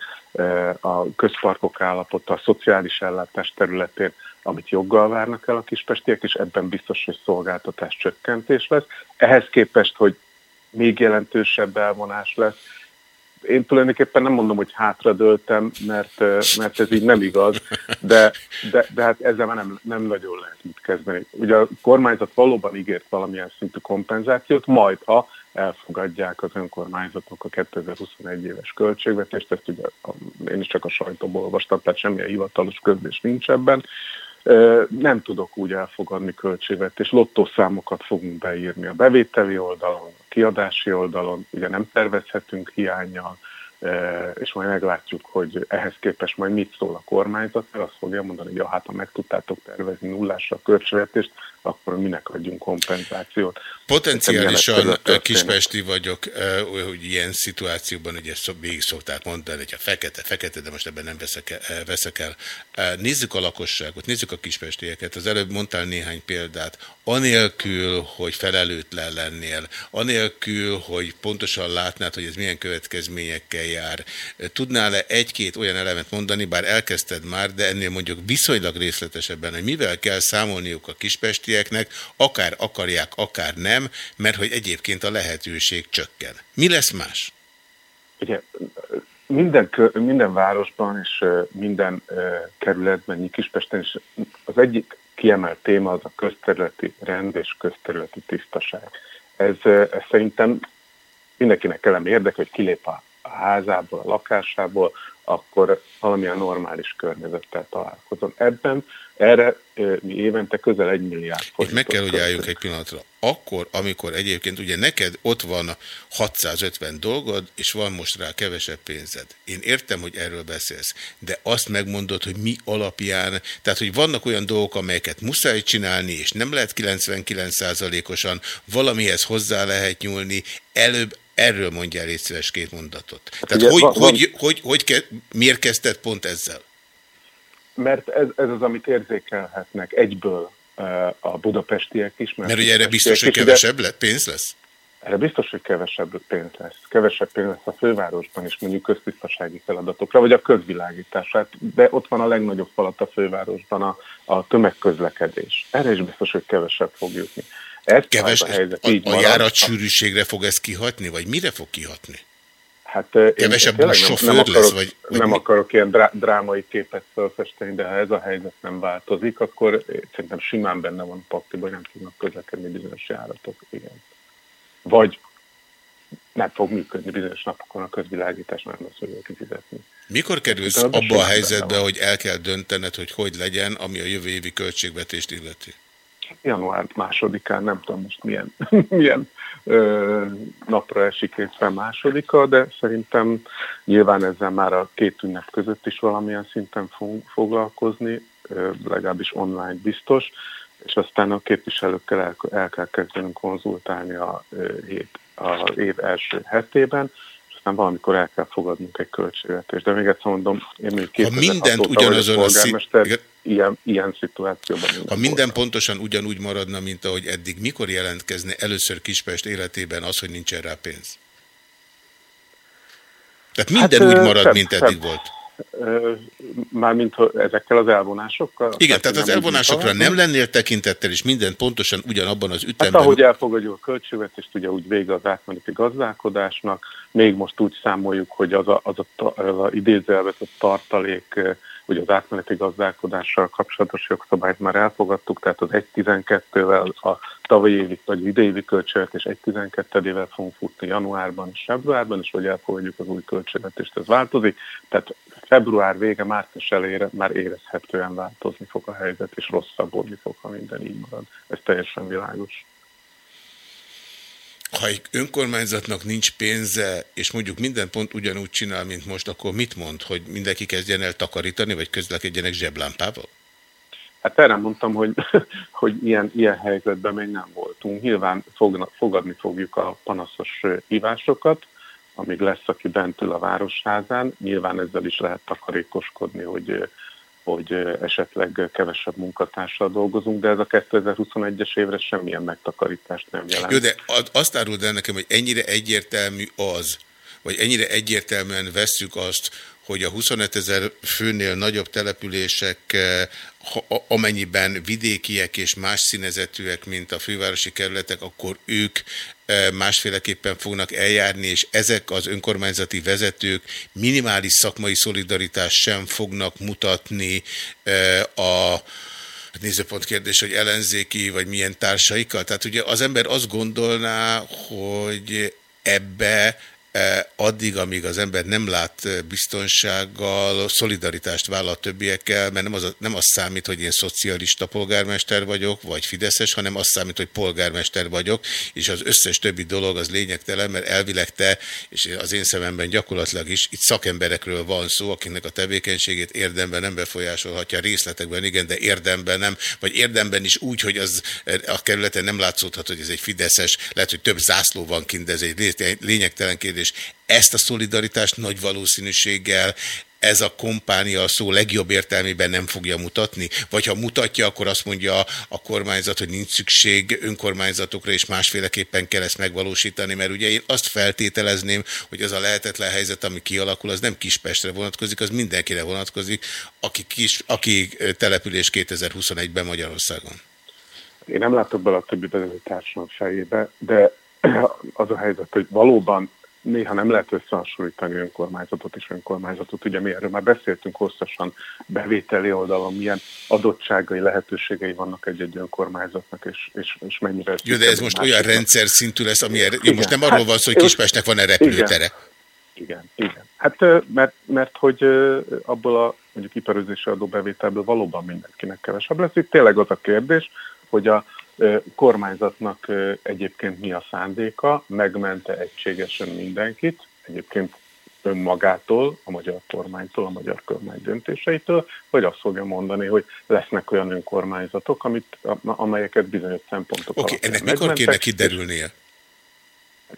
a közparkok állapota, a szociális ellátás területén, amit joggal várnak el a kispestiek, és ebben biztos, hogy szolgáltatás csökkentés lesz. Ehhez képest, hogy még jelentősebb elvonás lesz, én tulajdonképpen nem mondom, hogy hátradőltem, mert, mert ez így nem igaz, de, de, de hát ezzel már nem, nem nagyon lehet mit kezdeni. Ugye a kormányzat valóban ígért valamilyen szintű kompenzációt, majd ha elfogadják az önkormányzatok a 2021 éves költségvetést, ezt ugye én is csak a sajtóból olvastam, tehát semmilyen hivatalos közlés nincs ebben. Nem tudok úgy elfogadni költségvetést, lottószámokat fogunk beírni a bevételi oldalon, a kiadási oldalon, ugye nem tervezhetünk hiányjal, és majd meglátjuk, hogy ehhez képest majd mit szól a kormányzat, mert azt fogja mondani, hogy ja, hát ha meg tudtátok tervezni nullásra a költségvetést, akkor minek adjunk kompenzációt. Potenciálisan kispesti vagyok, ö, hogy ilyen szituációban ugye végig szokták mondani, hogy a fekete, fekete, de most ebben nem veszek el, ö, veszek el. Nézzük a lakosságot, nézzük a kispestieket. Az előbb mondtál néhány példát. Anélkül, hogy felelőtlen lennél, anélkül, hogy pontosan látnád, hogy ez milyen következményekkel jár. Tudnál-e egy-két olyan elemet mondani, bár elkezdted már, de ennél mondjuk viszonylag részletesebben, hogy mivel kell számolniuk a kispestieknek, akár akarják, akár nem, mert hogy egyébként a lehetőség csökken. Mi lesz más? Ugye minden, minden városban és minden kerületben, így Kispesten is az egyik kiemelt téma az a közterületi rend és közterületi tisztaság. Ez, ez szerintem mindenkinek kellene érdeke, hogy kilép a a házából, a lakásából, akkor valamilyen normális környezettel találkozom. Ebben erre mi évente közel egy milliárd Itt meg kell, hogy álljunk egy pillanatra. Akkor, amikor egyébként ugye neked ott van 650 dolgod, és van most rá kevesebb pénzed. Én értem, hogy erről beszélsz, de azt megmondod, hogy mi alapján, tehát hogy vannak olyan dolgok, amelyeket muszáj csinálni, és nem lehet 99%-osan, valamihez hozzá lehet nyúlni, előbb erről mondjál légy szíves két mondatot. Tehát ugye hogy, van- hogy, hogy, hogy, ke, miért kezdted pont ezzel? Mert ez, ez az, amit érzékelhetnek egyből ö, a budapestiek is. Mert ugye erre biztos, hogy kevesebb lett, pénz lesz? Erre biztos, hogy kevesebb pénz lesz. Kevesebb pénz lesz a fővárosban is, mondjuk köztisztasági feladatokra, vagy a közvilágítását, de ott van a legnagyobb falat a fővárosban a, a tömegközlekedés. Erre is biztos, hogy kevesebb fog jutni. Ez Keves, a helyzet a, a járatsűrűségre fog ez kihatni, vagy mire fog kihatni? Hát, én Kevesebb tényleg buszsofőr nem, lesz, akarok, vagy- vagy nem mi? akarok ilyen drá, drámai képet felfesteni, de ha ez a helyzet nem változik, akkor szerintem simán benne van a paktiban, hogy nem tudnak közlekedni bizonyos járatok. Igen. Vagy nem fog működni bizonyos napokon a közvilágítás, nem lesz fogja kifizetni. Mikor kerülsz abba a helyzetbe, hogy el kell döntened, hogy hogy legyen, ami a jövő évi költségvetést illeti? Január másodikán, nem tudom most milyen, milyen ö, napra esik észre másodika, de szerintem nyilván ezzel már a két ünnep között is valamilyen szinten fogunk foglalkozni, ö, legalábbis online biztos, és aztán a képviselőkkel el, el kell kezdenünk konzultálni a, hét, a év első hetében, és aztán valamikor el kell fogadnunk egy költségvetést. De még egyszer mondom, én még 2006 mindent óta ugyanazon a polgármester, ilyen, ilyen szituációban Ha minden pontosan ugyanúgy maradna, mint ahogy eddig, mikor jelentkezne először Kispest életében az, hogy nincsen rá pénz? Tehát minden Hát, úgy marad, szebb- mint eddig szebb. volt. Mármint ezekkel az elvonásokkal? Igen, tehát az elvonásokra nem lennél tekintettel, és minden pontosan ugyanabban az Hát ütemben. ahogy elfogadjuk a költségvetést, ugye úgy vége az átmeneti gazdálkodásnak, még most úgy számoljuk, hogy az a, az a, az a idézőelvetett tartalék, ugye az átmeneti gazdálkodással kapcsolatos jogszabályt már elfogadtuk, tehát az 1.12-vel a tavalyi évi vagy idei évi költségvetés 1.12-ével fogunk futni januárban és februárban, és hogy elfogadjuk az új költségvetést, ez változik. Tehát február vége, március elére már érezhetően változni fog a helyzet, és rosszabbodni fog, ha minden így marad. Ez teljesen világos. Ha egy önkormányzatnak nincs pénze, és mondjuk minden pont ugyanúgy csinál, mint most, akkor mit mond, hogy mindenki kezdjen el takarítani, vagy közlekedjenek zseblámpával? Hát erre mondtam, hogy, hogy ilyen, ilyen helyzetben még nem voltunk. Nyilván fogna, fogadni fogjuk a panaszos hívásokat, amíg lesz, aki bent ül a városházán. Nyilván ezzel is lehet takarékoskodni, hogy, hogy esetleg kevesebb munkatársal dolgozunk, de ez a 2021-es évre semmilyen megtakarítást nem jelent. Jó, de azt áruld el nekem, hogy ennyire egyértelmű az, vagy ennyire egyértelműen vesszük azt, hogy a 25 ezer főnél nagyobb települések, eh, amennyiben vidékiek és más színezetűek, mint a fővárosi kerületek, akkor ők másféleképpen fognak eljárni, és ezek az önkormányzati vezetők minimális szakmai szolidaritást sem fognak mutatni a Hát nézőpont kérdés, hogy ellenzéki, vagy milyen társaikkal. Tehát ugye az ember azt gondolná, hogy ebbe addig, amíg az ember nem lát eh, biztonsággal, szolidaritást vállal a többiekkel, mert nem az, nem az számít, hogy én szocialista polgármester vagyok, vagy fideszes, hanem az számít, hogy polgármester vagyok, és az összes többi dolog az lényegtelen, mert elvileg te, és az én szememben gyakorlatilag is, itt szakemberekről van szó, akiknek a tevékenységét érdemben nem befolyásolhatja, részletekben igen, de érdemben nem, vagy érdemben is úgy, hogy az eh, a kerületen nem látszódhat, hogy ez egy fideszes, lehet, hogy több zászló van kint, de ez egy lé- lényegtelen kérdés. Ezt a szolidaritást nagy valószínűséggel ez a kompánia a szó legjobb értelmében nem fogja mutatni? Vagy ha mutatja, akkor azt mondja a kormányzat, hogy nincs szükség önkormányzatokra, és másféleképpen kell ezt megvalósítani, mert ugye én azt feltételezném, hogy az a lehetetlen helyzet, ami kialakul, az nem Kispestre vonatkozik, az mindenkire vonatkozik, aki, kis, aki település 2021-ben Magyarországon. Én nem látok bele a többi vezető fejébe, de az a helyzet, hogy valóban néha nem lehet összehasonlítani önkormányzatot és önkormányzatot. Ugye mi erről már beszéltünk hosszasan bevételi oldalon, milyen adottságai, lehetőségei vannak egy-egy önkormányzatnak, és, és, és mennyire... Jó, de ez most olyan másiknak. rendszer szintű lesz, ami erre, Igen, most nem arról hát, van szó, hogy Kispestnek van-e repülőtere. Igen, igen. Hát mert, mert hogy abból a mondjuk iparőzési adóbevételből valóban mindenkinek kevesebb lesz. Itt tényleg az a kérdés, hogy a kormányzatnak egyébként mi a szándéka, megmente egységesen mindenkit, egyébként önmagától, a magyar kormánytól, a magyar kormány döntéseitől, vagy azt fogja mondani, hogy lesznek olyan önkormányzatok, amit, amelyeket bizonyos szempontok Oké, alapján ennek mikor kéne kiderülnie?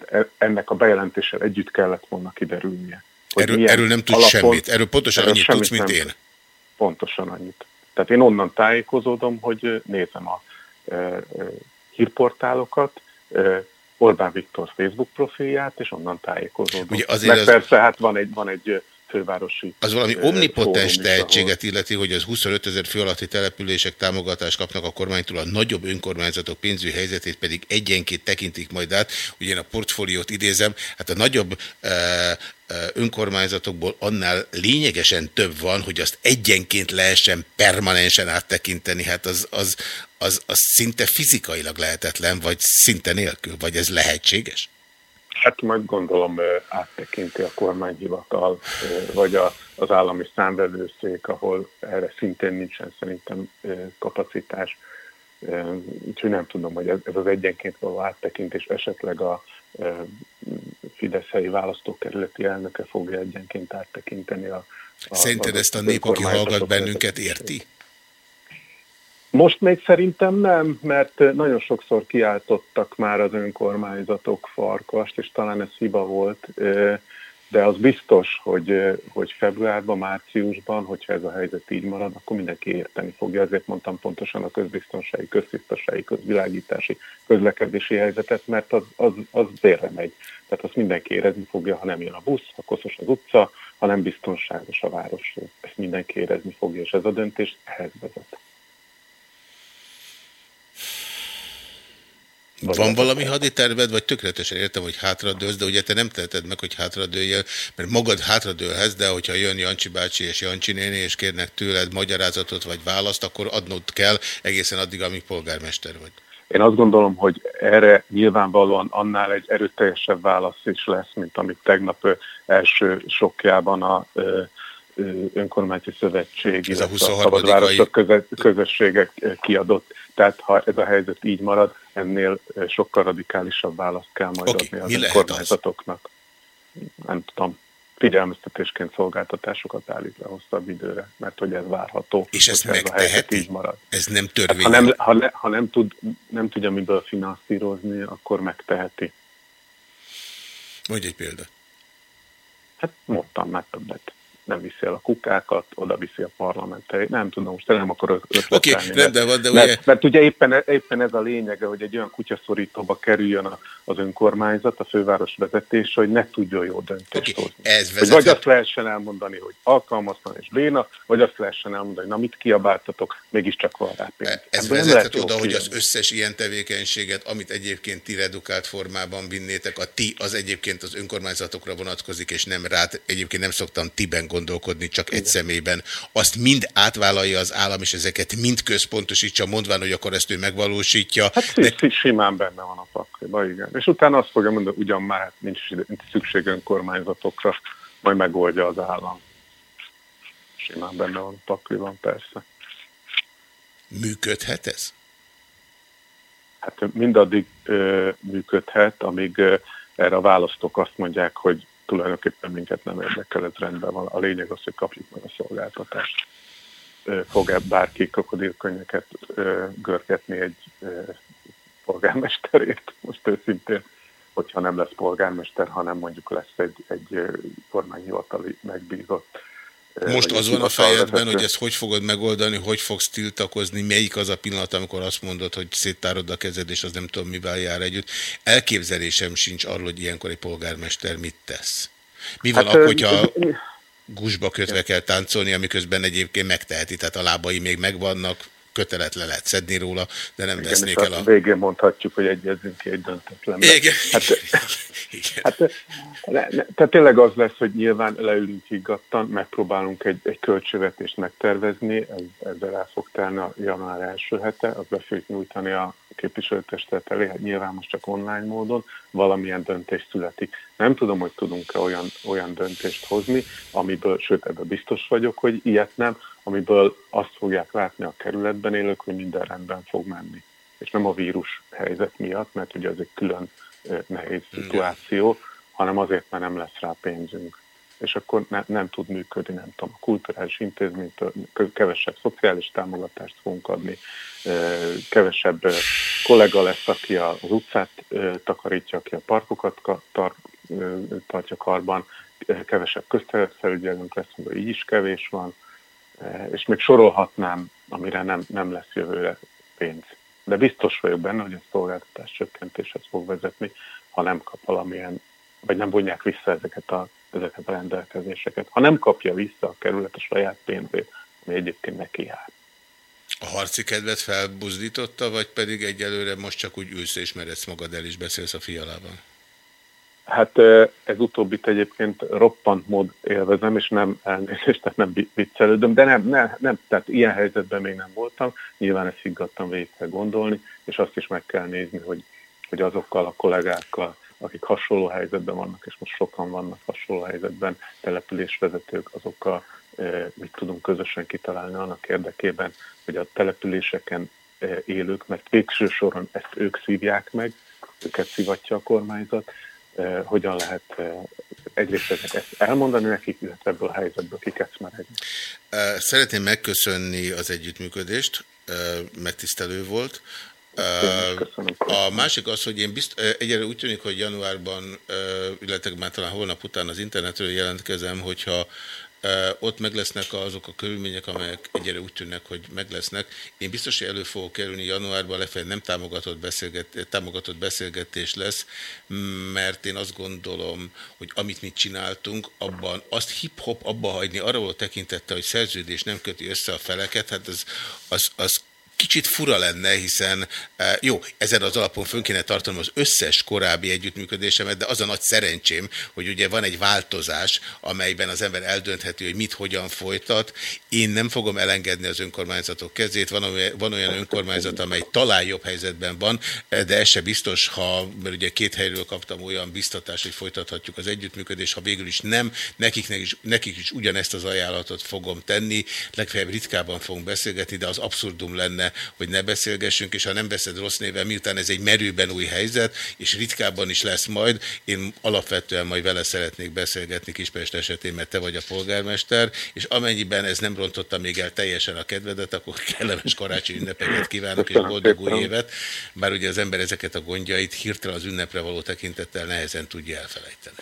e- ennek a bejelentéssel együtt kellett volna kiderülnie. Erről, erről nem tudsz alapon- semmit. Erről pontosan erről annyit tudsz, mint nem én. Pontosan annyit. Tehát én onnan tájékozódom, hogy nézem a hírportálokat, Orbán Viktor Facebook profilját, és onnan tájékozódom. Ugye azért Meg az- persze, hát van egy, van egy fővárosi Az valami omnipotens tehetséget illeti, hogy az 25 ezer fő alatti települések támogatást kapnak a kormánytól, a nagyobb önkormányzatok pénzügyi helyzetét pedig egyenként tekintik majd át. Ugye én a portfóliót idézem, hát a nagyobb e, e, önkormányzatokból annál lényegesen több van, hogy azt egyenként lehessen permanensen áttekinteni, hát az, az, az, az szinte fizikailag lehetetlen, vagy szinte nélkül, vagy ez lehetséges? Hát majd gondolom áttekinti a kormányhivatal, vagy a, az állami számvevőszék, ahol erre szintén nincsen szerintem kapacitás. Úgyhogy nem tudom, hogy ez, ez az egyenként való áttekintés esetleg a ö, Fidesz helyi választókerületi elnöke fogja egyenként áttekinteni a, a Szerinted ezt a nép, aki hallgat bennünket, érti? Most még szerintem nem, mert nagyon sokszor kiáltottak már az önkormányzatok farkast, és talán ez hiba volt, de az biztos, hogy, hogy februárban, márciusban, hogyha ez a helyzet így marad, akkor mindenki érteni fogja. Ezért mondtam pontosan a közbiztonsági, köztisztasági, közvilágítási, közlekedési helyzetet, mert az, az, az délre megy. Tehát azt mindenki érezni fogja, ha nem jön a busz, ha koszos az utca, ha nem biztonságos a város. Ezt mindenki érezni fogja, és ez a döntés ehhez vezet. Van valami haditerved, vagy tökéletesen értem, hogy hátradőlsz, de ugye te nem teheted meg, hogy hátradőljél, mert magad hátradőlhez, de hogyha jön Jancsi bácsi és Jancsi néni, és kérnek tőled magyarázatot vagy választ, akkor adnod kell egészen addig, amíg polgármester vagy. Én azt gondolom, hogy erre nyilvánvalóan annál egy erőteljesebb válasz is lesz, mint amit tegnap első sokjában a önkormányzati szövetség, Ez a 23. szabadvárosok közösségek kiadott. Tehát ha ez a helyzet így marad, ennél sokkal radikálisabb választ kell majd Oké, adni az mi önkormányzatoknak. Nem tudom, figyelmeztetésként szolgáltatásokat állít le hosszabb időre, mert hogy ez várható. És ezt ez a megteheti? így marad. Ez nem Hát, törvény. ha, nem, ha, ne, ha nem, tud, nem tudja miből finanszírozni, akkor megteheti. Mondj egy példát. Hát mondtam már többet. Nem viszi el a kukákat, oda viszi a parlamentre. Nem tudom, most nem akarok ötletelni. Oké, rendben van, de mert, ugye- mert ugye éppen, éppen ez a lényege, hogy egy olyan kutyaszorítóba kerüljön a, az önkormányzat, a főváros vezetése, hogy ne tudjon jó döntést hozni. Ez Hogy vagy azt lehessen elmondani, hogy alkalmatlan és béna, vagy azt lehessen elmondani, na mit kiabáltatok, mégiscsak van rá pénz. Ez Ebből jó oda, hogy az összes ilyen tevékenységet, amit egyébként ti redukált formában vinnétek, a ti az egyébként az önkormányzatokra vonatkozik, és nem rád, egyébként nem szoktam tiben gondolkodni, csak egy személyben, azt mind átvállalja az állam, és ezeket mind központosítsa, mondván, hogy akkor ezt ő megvalósítja. Hát de... simán benne van a pakliba, igen. És utána azt fogja mondani, ugyan már hát nincs nincs szükség önkormányzatokra, majd megoldja az állam. Simán benne van a pakliban, persze. Működhet ez? Hát mindaddig ö, működhet, amíg ö, erre a választók azt mondják, hogy tulajdonképpen minket nem érdekel, ez rendben van. A lényeg az, hogy kapjuk meg a szolgáltatást. Fog-e bárki krokodilkönnyeket görgetni egy ö, polgármesterért, most őszintén, hogyha nem lesz polgármester, hanem mondjuk lesz egy, egy kormányhivatali megbízott. Most az van a fejedben, hogy ezt hogy fogod megoldani, hogy fogsz tiltakozni, melyik az a pillanat, amikor azt mondod, hogy széttárod a kezed, és az nem tudom, mivel jár együtt. Elképzelésem sincs arról, hogy ilyenkor egy polgármester mit tesz. Mi van Hát, akkor, hogyha gusba kötve kell táncolni, amiközben egyébként megteheti, tehát a lábai még megvannak, kötelet le lehet szedni róla, de nem Igen, vesznék el a végén mondhatjuk, hogy egyezünk ki egy döntetlenbe. Igen. Hát, hát, ne, ne, tehát tényleg az lesz, hogy nyilván leülünk higgadtan, megpróbálunk egy, egy költségvetést megtervezni, ez, ezzel el fog telni a január első hete, az be fogjuk nyújtani a képviselőtestet elé, hát nyilván most csak online módon, valamilyen döntés születik. Nem tudom, hogy tudunk-e olyan, olyan döntést hozni, amiből, sőt ebben biztos vagyok, hogy ilyet nem, amiből azt fogják látni a kerületben élők, hogy minden rendben fog menni. És nem a vírus helyzet miatt, mert ugye ez egy külön nehéz szituáció, hanem azért, mert nem lesz rá pénzünk. És akkor ne, nem tud működni, nem tudom, a kulturális intézménytől kevesebb szociális támogatást fogunk adni, kevesebb kollega lesz, aki az utcát takarítja, aki a parkokat ka- tar, tartja karban, kevesebb közterületfelügyelőnk lesz, mert így is kevés van, és még sorolhatnám, amire nem, nem lesz jövőre pénz. De biztos vagyok benne, hogy a szolgáltatás csökkentéshez fog vezetni, ha nem kap valamilyen, vagy nem vonják vissza ezeket a, ezeket a rendelkezéseket. Ha nem kapja vissza a kerület a saját pénzét, ami egyébként neki jár. A harci kedvet felbuzdította, vagy pedig egyelőre most csak úgy ülsz és meredsz magad el, és beszélsz a fialában? Hát ez utóbbit egyébként roppant mód élvezem, és nem elnézést, tehát nem viccelődöm, de nem, nem, nem, tehát ilyen helyzetben még nem voltam. Nyilván ezt higgadtan végig kell gondolni, és azt is meg kell nézni, hogy, hogy azokkal a kollégákkal, akik hasonló helyzetben vannak, és most sokan vannak hasonló helyzetben, településvezetők, azokkal mit tudunk közösen kitalálni annak érdekében, hogy a településeken élők, mert végső soron ezt ők szívják meg, őket szivatja a kormányzat, hogyan lehet egyrészt ezt elmondani nekik, illetve ebből a helyzetből kikecmeregni. Szeretném megköszönni az együttműködést, megtisztelő volt. Köszönöm. A másik az, hogy én bizt, egyre úgy tűnik, hogy januárban, illetve már talán holnap után az internetről jelentkezem, hogyha ott meg lesznek azok a körülmények, amelyek egyre úgy tűnnek, hogy meg lesznek. Én biztos, hogy elő fogok kerülni januárban, lefelé nem támogatott, beszélget, támogatott beszélgetés lesz, mert én azt gondolom, hogy amit mi csináltunk, abban azt hip-hop abba hagyni, arra volt tekintette, hogy szerződés nem köti össze a feleket, hát az, az, az kicsit fura lenne, hiszen e, jó, ezen az alapon fönn kéne tartanom az összes korábbi együttműködésemet, de az a nagy szerencsém, hogy ugye van egy változás, amelyben az ember eldöntheti, hogy mit, hogyan folytat. Én nem fogom elengedni az önkormányzatok kezét, van olyan, önkormányzat, amely talán jobb helyzetben van, de ez se biztos, ha, mert ugye két helyről kaptam olyan biztatást, hogy folytathatjuk az együttműködést, ha végül is nem, nekik is, nekik is ugyanezt az ajánlatot fogom tenni, legfeljebb ritkában fogunk beszélgetni, de az abszurdum lenne, hogy ne beszélgessünk, és ha nem veszed rossz néven, miután ez egy merőben új helyzet, és ritkábban is lesz majd, én alapvetően majd vele szeretnék beszélgetni Kispest esetén, mert te vagy a polgármester, és amennyiben ez nem rontotta még el teljesen a kedvedet, akkor kellemes karácsonyi ünnepeket kívánok, és boldog új évet, bár ugye az ember ezeket a gondjait hirtelen az ünnepre való tekintettel nehezen tudja elfelejteni.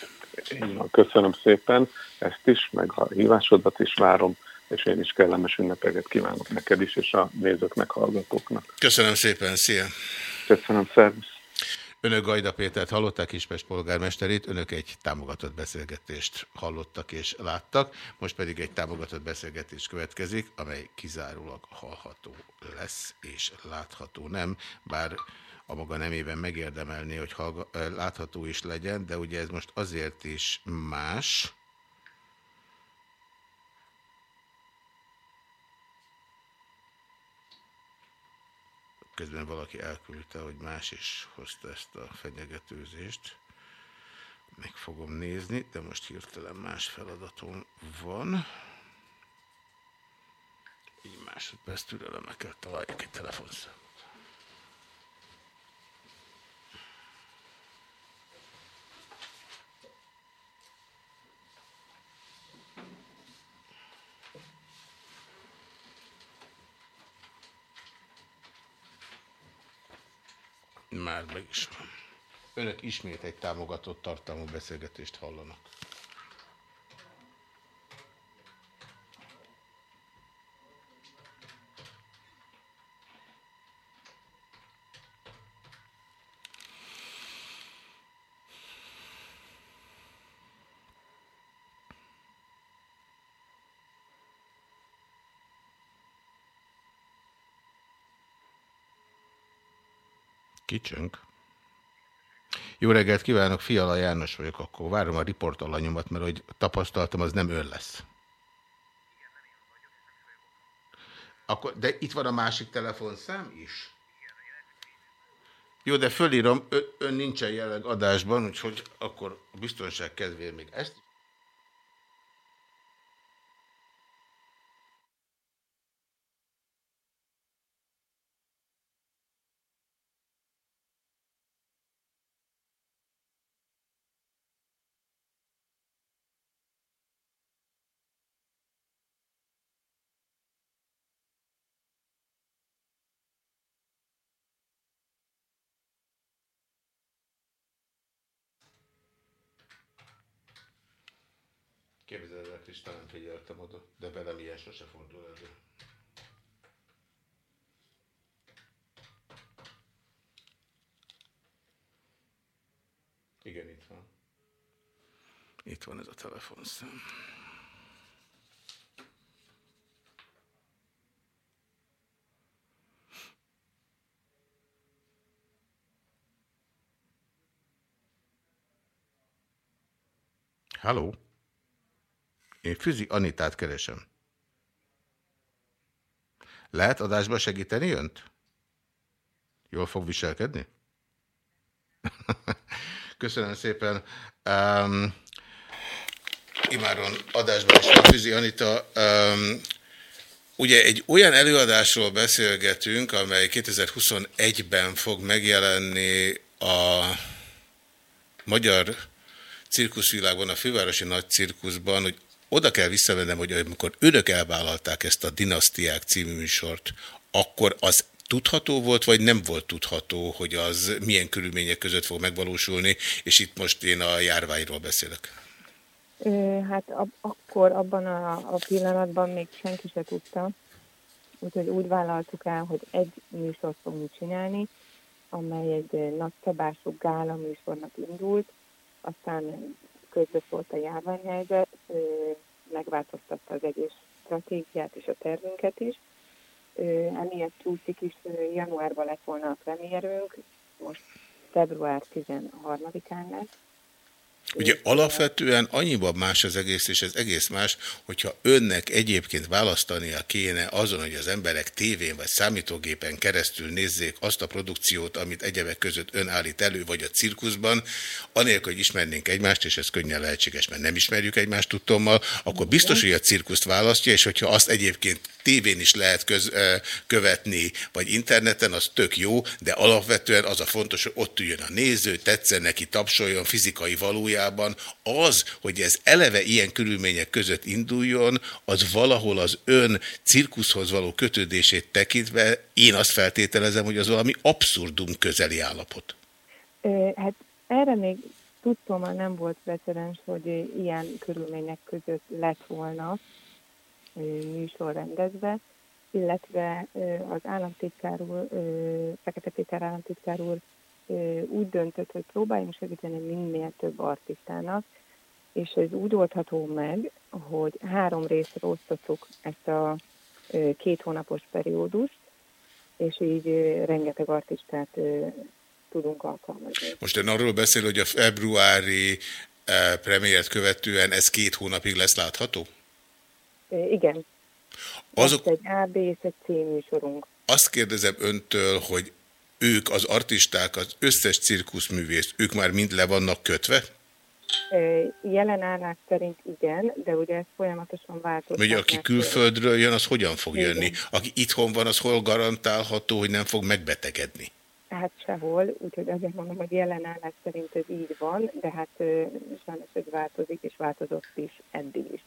Köszönöm szépen ezt is, meg a hívásodat is várom és én is kellemes ünnepeket kívánok neked is, és a nézőknek, hallgatóknak. Köszönöm szépen, szia! Köszönöm, szervusz! Önök Gajda Pétert hallották, Ispest polgármesterét, önök egy támogatott beszélgetést hallottak és láttak, most pedig egy támogatott beszélgetés következik, amely kizárólag hallható lesz és látható nem, bár a maga nemében megérdemelné, hogy látható is legyen, de ugye ez most azért is más, közben valaki elküldte, hogy más is hozta ezt a fenyegetőzést. Meg fogom nézni, de most hirtelen más feladatom van. Így másodperc türelemekkel találjuk egy telefonszám. Már meg is van. Önök ismét egy támogatott tartalmú beszélgetést hallanak. Kicsönk. Jó reggelt kívánok, Fiala János vagyok, akkor várom a riportalanyomat, mert hogy tapasztaltam, az nem ön lesz. Akkor, de itt van a másik telefonszám is? Jó, de fölírom, ön, ön nincsen jelenleg adásban, úgyhogy akkor a biztonság kedvéért még ezt figyeltem oda, de velem ilyen sose fordul elő. Igen, itt van. Itt van ez a telefonszám. Halló? Én Füzi Anitát keresem. Lehet adásba segíteni önt? Jól fog viselkedni? Köszönöm szépen. Um, imáron adásban is van Füzi Anita. Um, ugye egy olyan előadásról beszélgetünk, amely 2021-ben fog megjelenni a magyar cirkuszvilágban, a fővárosi nagy cirkuszban, hogy oda kell visszavennem, hogy amikor önök elvállalták ezt a Dinasztiák című műsort, akkor az tudható volt, vagy nem volt tudható, hogy az milyen körülmények között fog megvalósulni, és itt most én a járványról beszélek. Hát ab, akkor abban a, a pillanatban még senki se tudta, úgyhogy úgy vállaltuk el, hogy egy műsort fogunk csinálni, amely egy nagyszabású gála műsornak indult, aztán közben volt a járványhelyzet, megváltoztatta az egész stratégiát és a tervünket is. Emiatt csúszik is, januárban lett volna a premierünk, most február 13-án lesz, Ugye alapvetően annyiban más az egész, és ez egész más, hogyha önnek egyébként választania kéne azon, hogy az emberek tévén vagy számítógépen keresztül nézzék azt a produkciót, amit egyebek között ön állít elő, vagy a cirkuszban, anélkül, hogy ismernénk egymást, és ez könnyen lehetséges, mert nem ismerjük egymást tudtommal, akkor biztos, hogy a cirkuszt választja, és hogyha azt egyébként tévén is lehet köz, követni, vagy interneten, az tök jó, de alapvetően az a fontos, hogy ott üljön a néző, tetszen neki, tapsoljon, fizikai valójában. Az, hogy ez eleve ilyen körülmények között induljon, az valahol az ön cirkuszhoz való kötődését tekintve, én azt feltételezem, hogy az valami abszurdum közeli állapot. Hát erre még tudtommal nem volt precedens, hogy ilyen körülmények között lett volna műsor rendezve, illetve az államtitkár úr, Fekete Péter államtitkár úr úgy döntött, hogy próbáljunk segíteni minél több artistának, és ez úgy oldható meg, hogy három részre osztottuk ezt a két hónapos periódust, és így rengeteg artistát tudunk alkalmazni. Most ön arról beszél, hogy a februári premiért követően ez két hónapig lesz látható? Igen. Azok... egy A, B és egy C műsorunk. Azt kérdezem öntől, hogy ők, az artisták, az összes cirkuszművész, ők már mind le vannak kötve? Jelen állás szerint igen, de ugye ez folyamatosan változik. Ugye aki külföldről jön, az hogyan fog igen. jönni? Aki itthon van, az hol garantálható, hogy nem fog megbetegedni? Hát sehol, úgyhogy azért mondom, hogy jelen állás szerint ez így van, de hát sajnos ez változik, és változott is eddig is.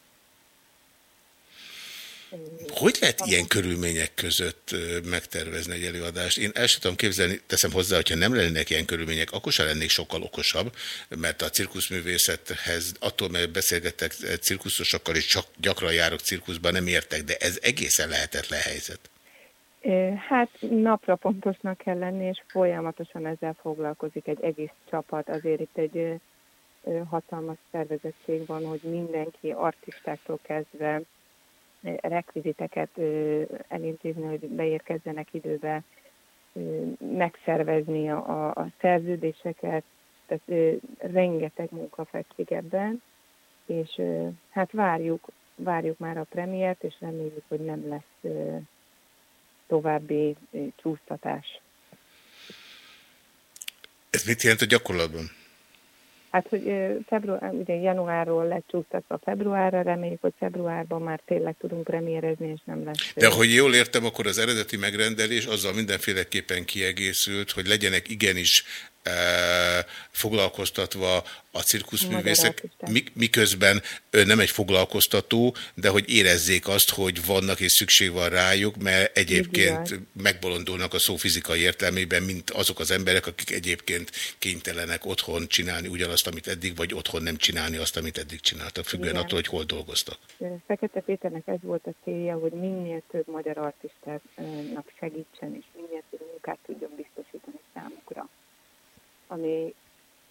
Hogy lehet ilyen körülmények között megtervezni egy előadást? Én el sem tudom képzelni, teszem hozzá, hogyha nem lennének ilyen körülmények, akkor sem lennék sokkal okosabb, mert a cirkuszművészethez attól, mert beszélgetek cirkuszosokkal, és csak gyakran járok cirkuszban, nem értek, de ez egészen lehetetlen helyzet. Hát napra pontosnak kell lenni, és folyamatosan ezzel foglalkozik egy egész csapat. Azért itt egy hatalmas szervezettség van, hogy mindenki artistáktól kezdve rekviziteket elintézni, hogy beérkezzenek időbe, megszervezni a, a szerződéseket, tehát rengeteg munka fekszik ebben, és hát várjuk, várjuk már a premiért, és reméljük, hogy nem lesz további csúsztatás. Ez mit jelent a gyakorlatban? Hát, hogy február, ugye januárról lett csúsztatva februárra, reméljük, hogy februárban már tényleg tudunk premiérezni, és nem lesz. De hogy jól értem, akkor az eredeti megrendelés azzal mindenféleképpen kiegészült, hogy legyenek igenis foglalkoztatva a cirkuszművészek, miközben ő nem egy foglalkoztató, de hogy érezzék azt, hogy vannak és szükség van rájuk, mert egyébként megbolondulnak a szó fizikai értelmében, mint azok az emberek, akik egyébként kénytelenek otthon csinálni ugyanazt, amit eddig, vagy otthon nem csinálni azt, amit eddig csináltak, függően Igen. attól, hogy hol dolgoztak. Fekete Péternek ez volt a célja, hogy minél több magyar artistának segítsen, és minél több munkát tudjon biztosítani számukra ami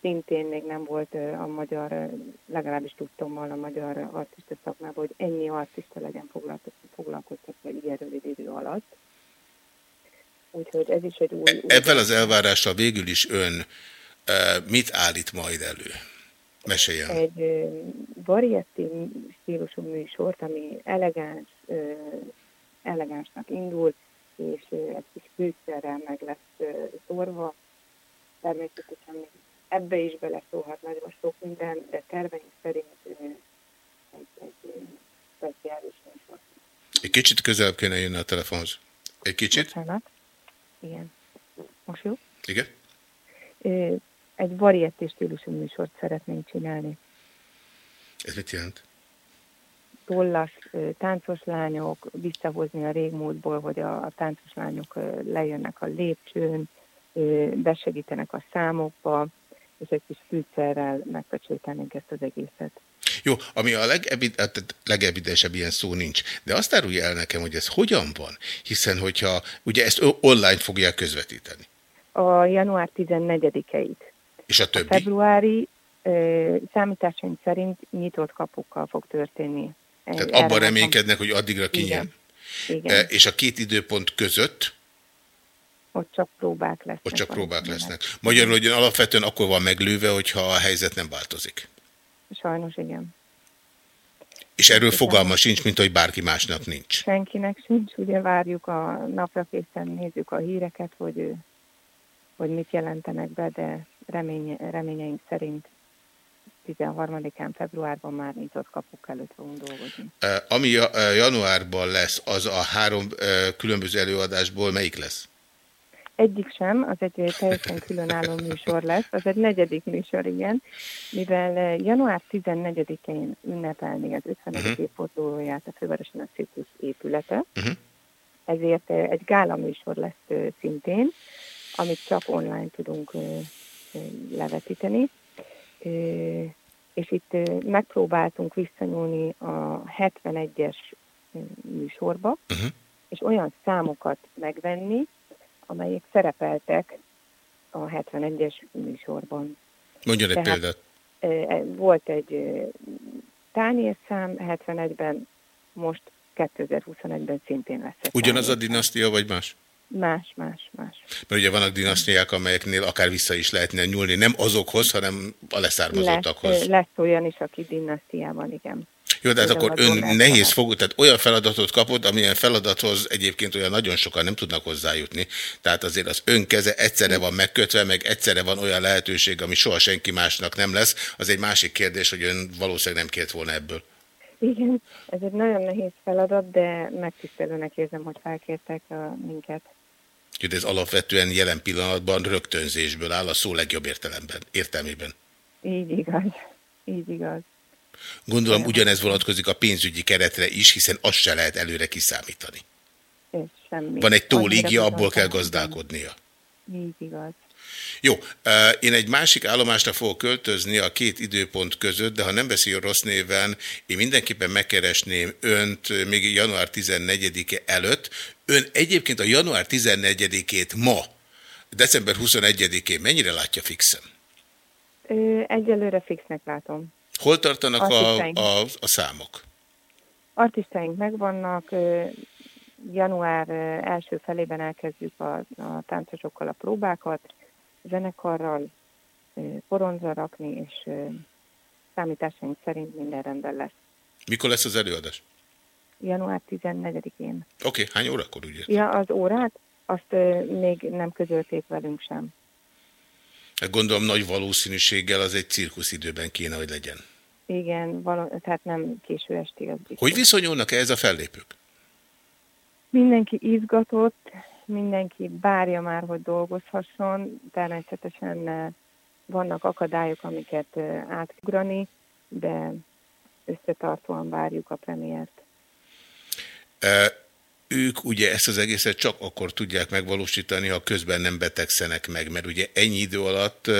szintén még nem volt a magyar, legalábbis tudtam volna a magyar artista szakmában, hogy ennyi artista legyen foglalkoztatva ilyen rövid idő alatt. Úgyhogy ez is egy új... új Ebben az elvárással végül is ön mit állít majd elő? Meséljen. Egy variety stílusú műsort, ami elegáns, elegánsnak indul, és egy kis fűszerrel meg lesz szórva, természetesen még ebbe is beleszólhat nagyon sok minden, de terveink szerint egy, speciális műsor. Egy kicsit közelebb kéne jönni a telefonhoz. Egy kicsit? Bocsánat. Igen. Most jó? Igen? Egy varieté stílusú műsort szeretnénk csinálni. Ez mit jelent? tollas táncos lányok, visszahozni a régmúltból, hogy a, a táncos lányok lejönnek a lépcsőn, besegítenek a számokba, és egy kis fűszerrel megpecsételnénk ezt az egészet. Jó, ami a legevid, tehát legevidensebb ilyen szó nincs. De azt árulja el nekem, hogy ez hogyan van? Hiszen, hogyha ugye ezt online fogják közvetíteni. A január 14-eit. És a A többi? februári ö, számításaink szerint nyitott kapukkal fog történni. Tehát Erre abban reménykednek, hogy addigra kinyíl. Igen. E, És a két időpont között Ott csak próbák lesznek. ott csak próbák lesznek. Magyarul, hogy alapvetően akkor van meglőve, hogyha a helyzet nem változik. Sajnos igen. És erről fogalma sincs, mint hogy bárki másnak nincs. Senkinek sincs, ugye várjuk a napra készen, nézzük a híreket, hogy, ő- hogy mit jelentenek be, de remény, reményeink szerint 13-án februárban már nyitott kapuk előtt fogunk dolgozni. E, Ami ja- e, januárban lesz, az a három e, különböző előadásból melyik lesz? Egyik sem, az egy teljesen különálló műsor lesz, az egy negyedik műsor, igen, mivel január 14-én ünnepelni az 50. Mhm. évfordulóját a Nagy Cirkusz épülete, Mhm. ezért egy gála műsor lesz szintén, amit csak online tudunk levetíteni. És itt megpróbáltunk visszanyúlni a 71-es eh, műsorba, Uh-huh. és olyan számokat megvenni, amelyek szerepeltek a 71-es műsorban. Mondjon egy Tehát, példát. e, Volt egy tányérszám 71-ben, most 2021-ben szintén lesz. Ugyanaz a dinasztia, vagy más? Más, más, más. Mert ugye vannak dinasztiák, amelyeknél akár vissza is lehetne nyúlni, nem azokhoz, hanem a leszármazottakhoz. Lesz, lesz olyan is, aki dinasztiában, igen. Jó, de hát akkor ön nehéz fog, tehát olyan feladatot kapott, amilyen feladathoz egyébként olyan nagyon sokan nem tudnak hozzájutni. Tehát azért az ön keze egyszerre van megkötve, meg egyszerre van olyan lehetőség, ami soha senki másnak nem lesz. Az egy másik kérdés, hogy ön valószínűleg nem kért volna ebből. Igen, ez egy nagyon nehéz feladat, de megtisztelőnek érzem, hogy felkértek a, minket. Úgyhogy ez alapvetően jelen pillanatban rögtönzésből áll a szó legjobb értelemben, értelmében. Így igaz, így igaz. Gondolom ugyanez vonatkozik a pénzügyi keretre is, hiszen azt se lehet előre kiszámítani. És semmi. Van egy tólígia, abból kell gazdálkodnia. Így igaz. Jó, én egy másik állomásra fogok költözni a két időpont között, de ha nem veszi rossz néven, én mindenképpen megkeresném önt még január 14-e előtt. Ön egyébként a január 14-ét ma, december 21-én mennyire látja fixen? Ö, egyelőre fixnek látom. Hol tartanak a, Artistáink. a, a számok? Artistáink megvannak, január első felében elkezdjük a, a táncosokkal a próbákat, zenekarral ö, poronzra rakni, és számításaink szerint minden rendben lesz. Mikor lesz az előadás? Január 14-én. Oké, okay, hány órakor ugye? Ja, az órát, azt még nem közölték velünk sem. Hát gondolom nagy valószínűséggel az egy cirkuszidőben kéne, hogy legyen. Igen, való, tehát nem késő estig. Az biztos. Hogy viszonyulnak ehhez a fellépők? Mindenki izgatott, mindenki várja már, hogy dolgozhasson. Természetesen eh, vannak akadályok, amiket eh, átugrani, de összetartóan várjuk a premiért. E, ők ugye ezt az egészet csak akkor tudják megvalósítani, ha közben nem betegszenek meg, mert ugye ennyi idő alatt,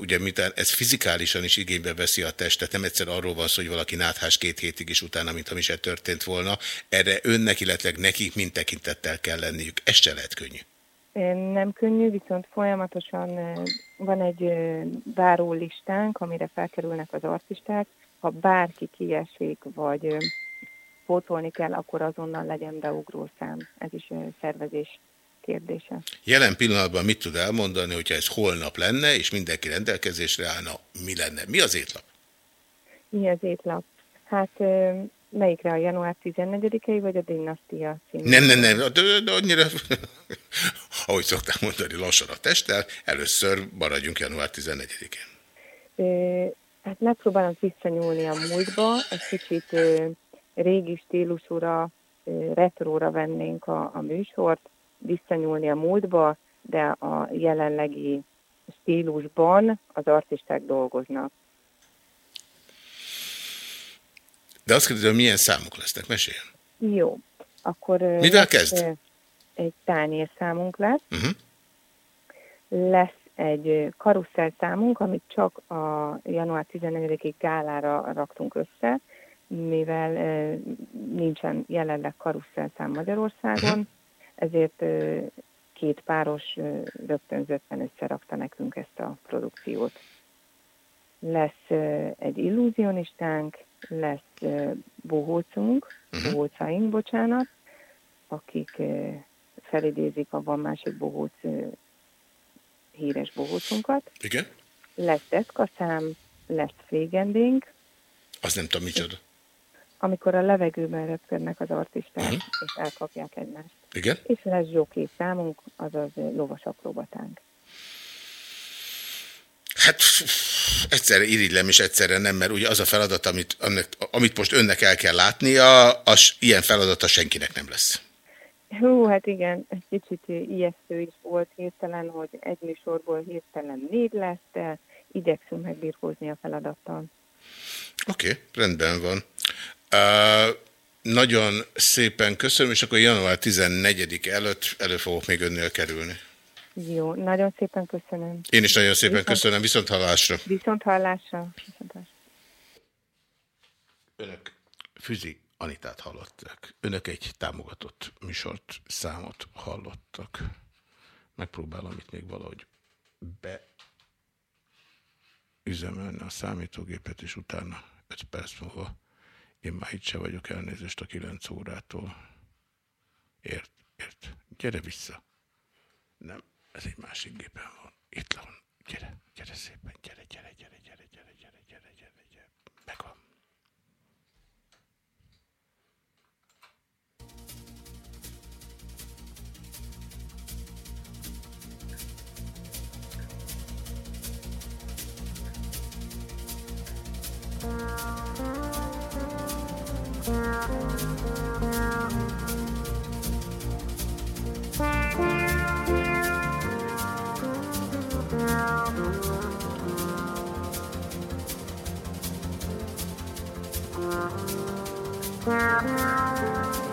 ugye miután ez fizikálisan is igénybe veszi a testet, nem egyszer arról van szó, hogy valaki náthás két hétig is utána, mint ami se történt volna, erre önnek, illetve nekik mind tekintettel kell lenniük. Ez se lehet könnyű. Nem könnyű, viszont folyamatosan van egy váró listánk, amire felkerülnek az artisták. Ha bárki kiesik, vagy pótolni kell, akkor azonnal legyen beugró szám. Ez is szervezés kérdése. Jelen pillanatban mit tud elmondani, hogyha ez holnap lenne, és mindenki rendelkezésre állna, mi lenne? Mi az étlap? Mi az étlap? Hát Melyikre a január 14-i, vagy a dinasztia című? Nem, nem, nem, de, de annyira, ahogy szokták mondani, lassan a testtel, először maradjunk január 14-én. Ö, hát megpróbálom visszanyúlni a múltba, egy kicsit régi stílusúra, retróra vennénk a, a műsort, visszanyúlni a múltba, de a jelenlegi stílusban az artisták dolgoznak. De azt kérdezem, milyen számok lesznek, meséljen. Jó, akkor... Mivel kezd? Egy tányér számunk lesz, Uh-huh. lesz egy ö, karusszel számunk, amit csak a január 14-i gálára raktunk össze, mivel nincsen jelenleg karusszel szám Magyarországon, ezért ö, két páros ö, rögtönzötten összerakta nekünk ezt a produkciót. Lesz egy illúzionistánk, lesz bohócunk, bohócaink, bocsánat, akik felidézik a van másik bohóc híres bohócunkat. Igen? Lesz deszkaszám, lesz fégendénk, Az nem tudom micsoda. Amikor a levegőben röpködnek az artisták, és elkapják egymást. Igen? És lesz zsóké számunk, azaz lovas akrobatánk. Hát egyszerre irigylem, és egyszerre nem, mert ugye az a feladat, amit, annak, amit most önnek el kell látnia, az ilyen feladata senkinek nem lesz. Hú, hát igen, egy kicsit ijesztő is volt hirtelen, hogy egy műsorból hirtelen négy lesz, de igyekszünk megbirkózni a feladattal. Oké, okay, rendben van. Uh, nagyon szépen köszönöm, és akkor január 14 előtt elő fogok még önnél kerülni. Jó, nagyon szépen köszönöm. Én is nagyon szépen Viszont- köszönöm, viszont hallásra. Viszont hallásra. Viszont hallásra. Önök Füzi Anitát hallották. Önök egy támogatott műsort, számot hallottak. Megpróbálom itt még valahogy be üzemelni a számítógépet, és utána 5 perc múlva én már itt se vagyok elnézést a 9 órától. Ért, ért. Gyere vissza. Nem, ez egy másik gépen van. Itt van. Gyere, gyere szépen, gyere, gyere, gyere, gyere, gyere, gyere, gyere, gyere, gyere. Megvan. Wow.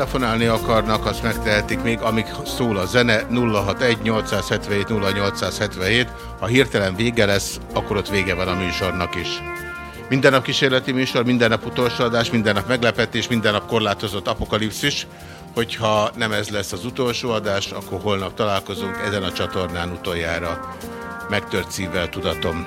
Telefonálni akarnak, azt megtehetik még, amíg szól a zene 061 877 0877. Ha hirtelen vége lesz, akkor ott vége van a műsornak is. Minden nap kísérleti műsor, minden nap utolsó adás, minden nap meglepetés, minden nap korlátozott apokalipszis. Hogyha nem ez lesz az utolsó adás, akkor holnap találkozunk ezen a csatornán utoljára. Megtört szívvel tudatom.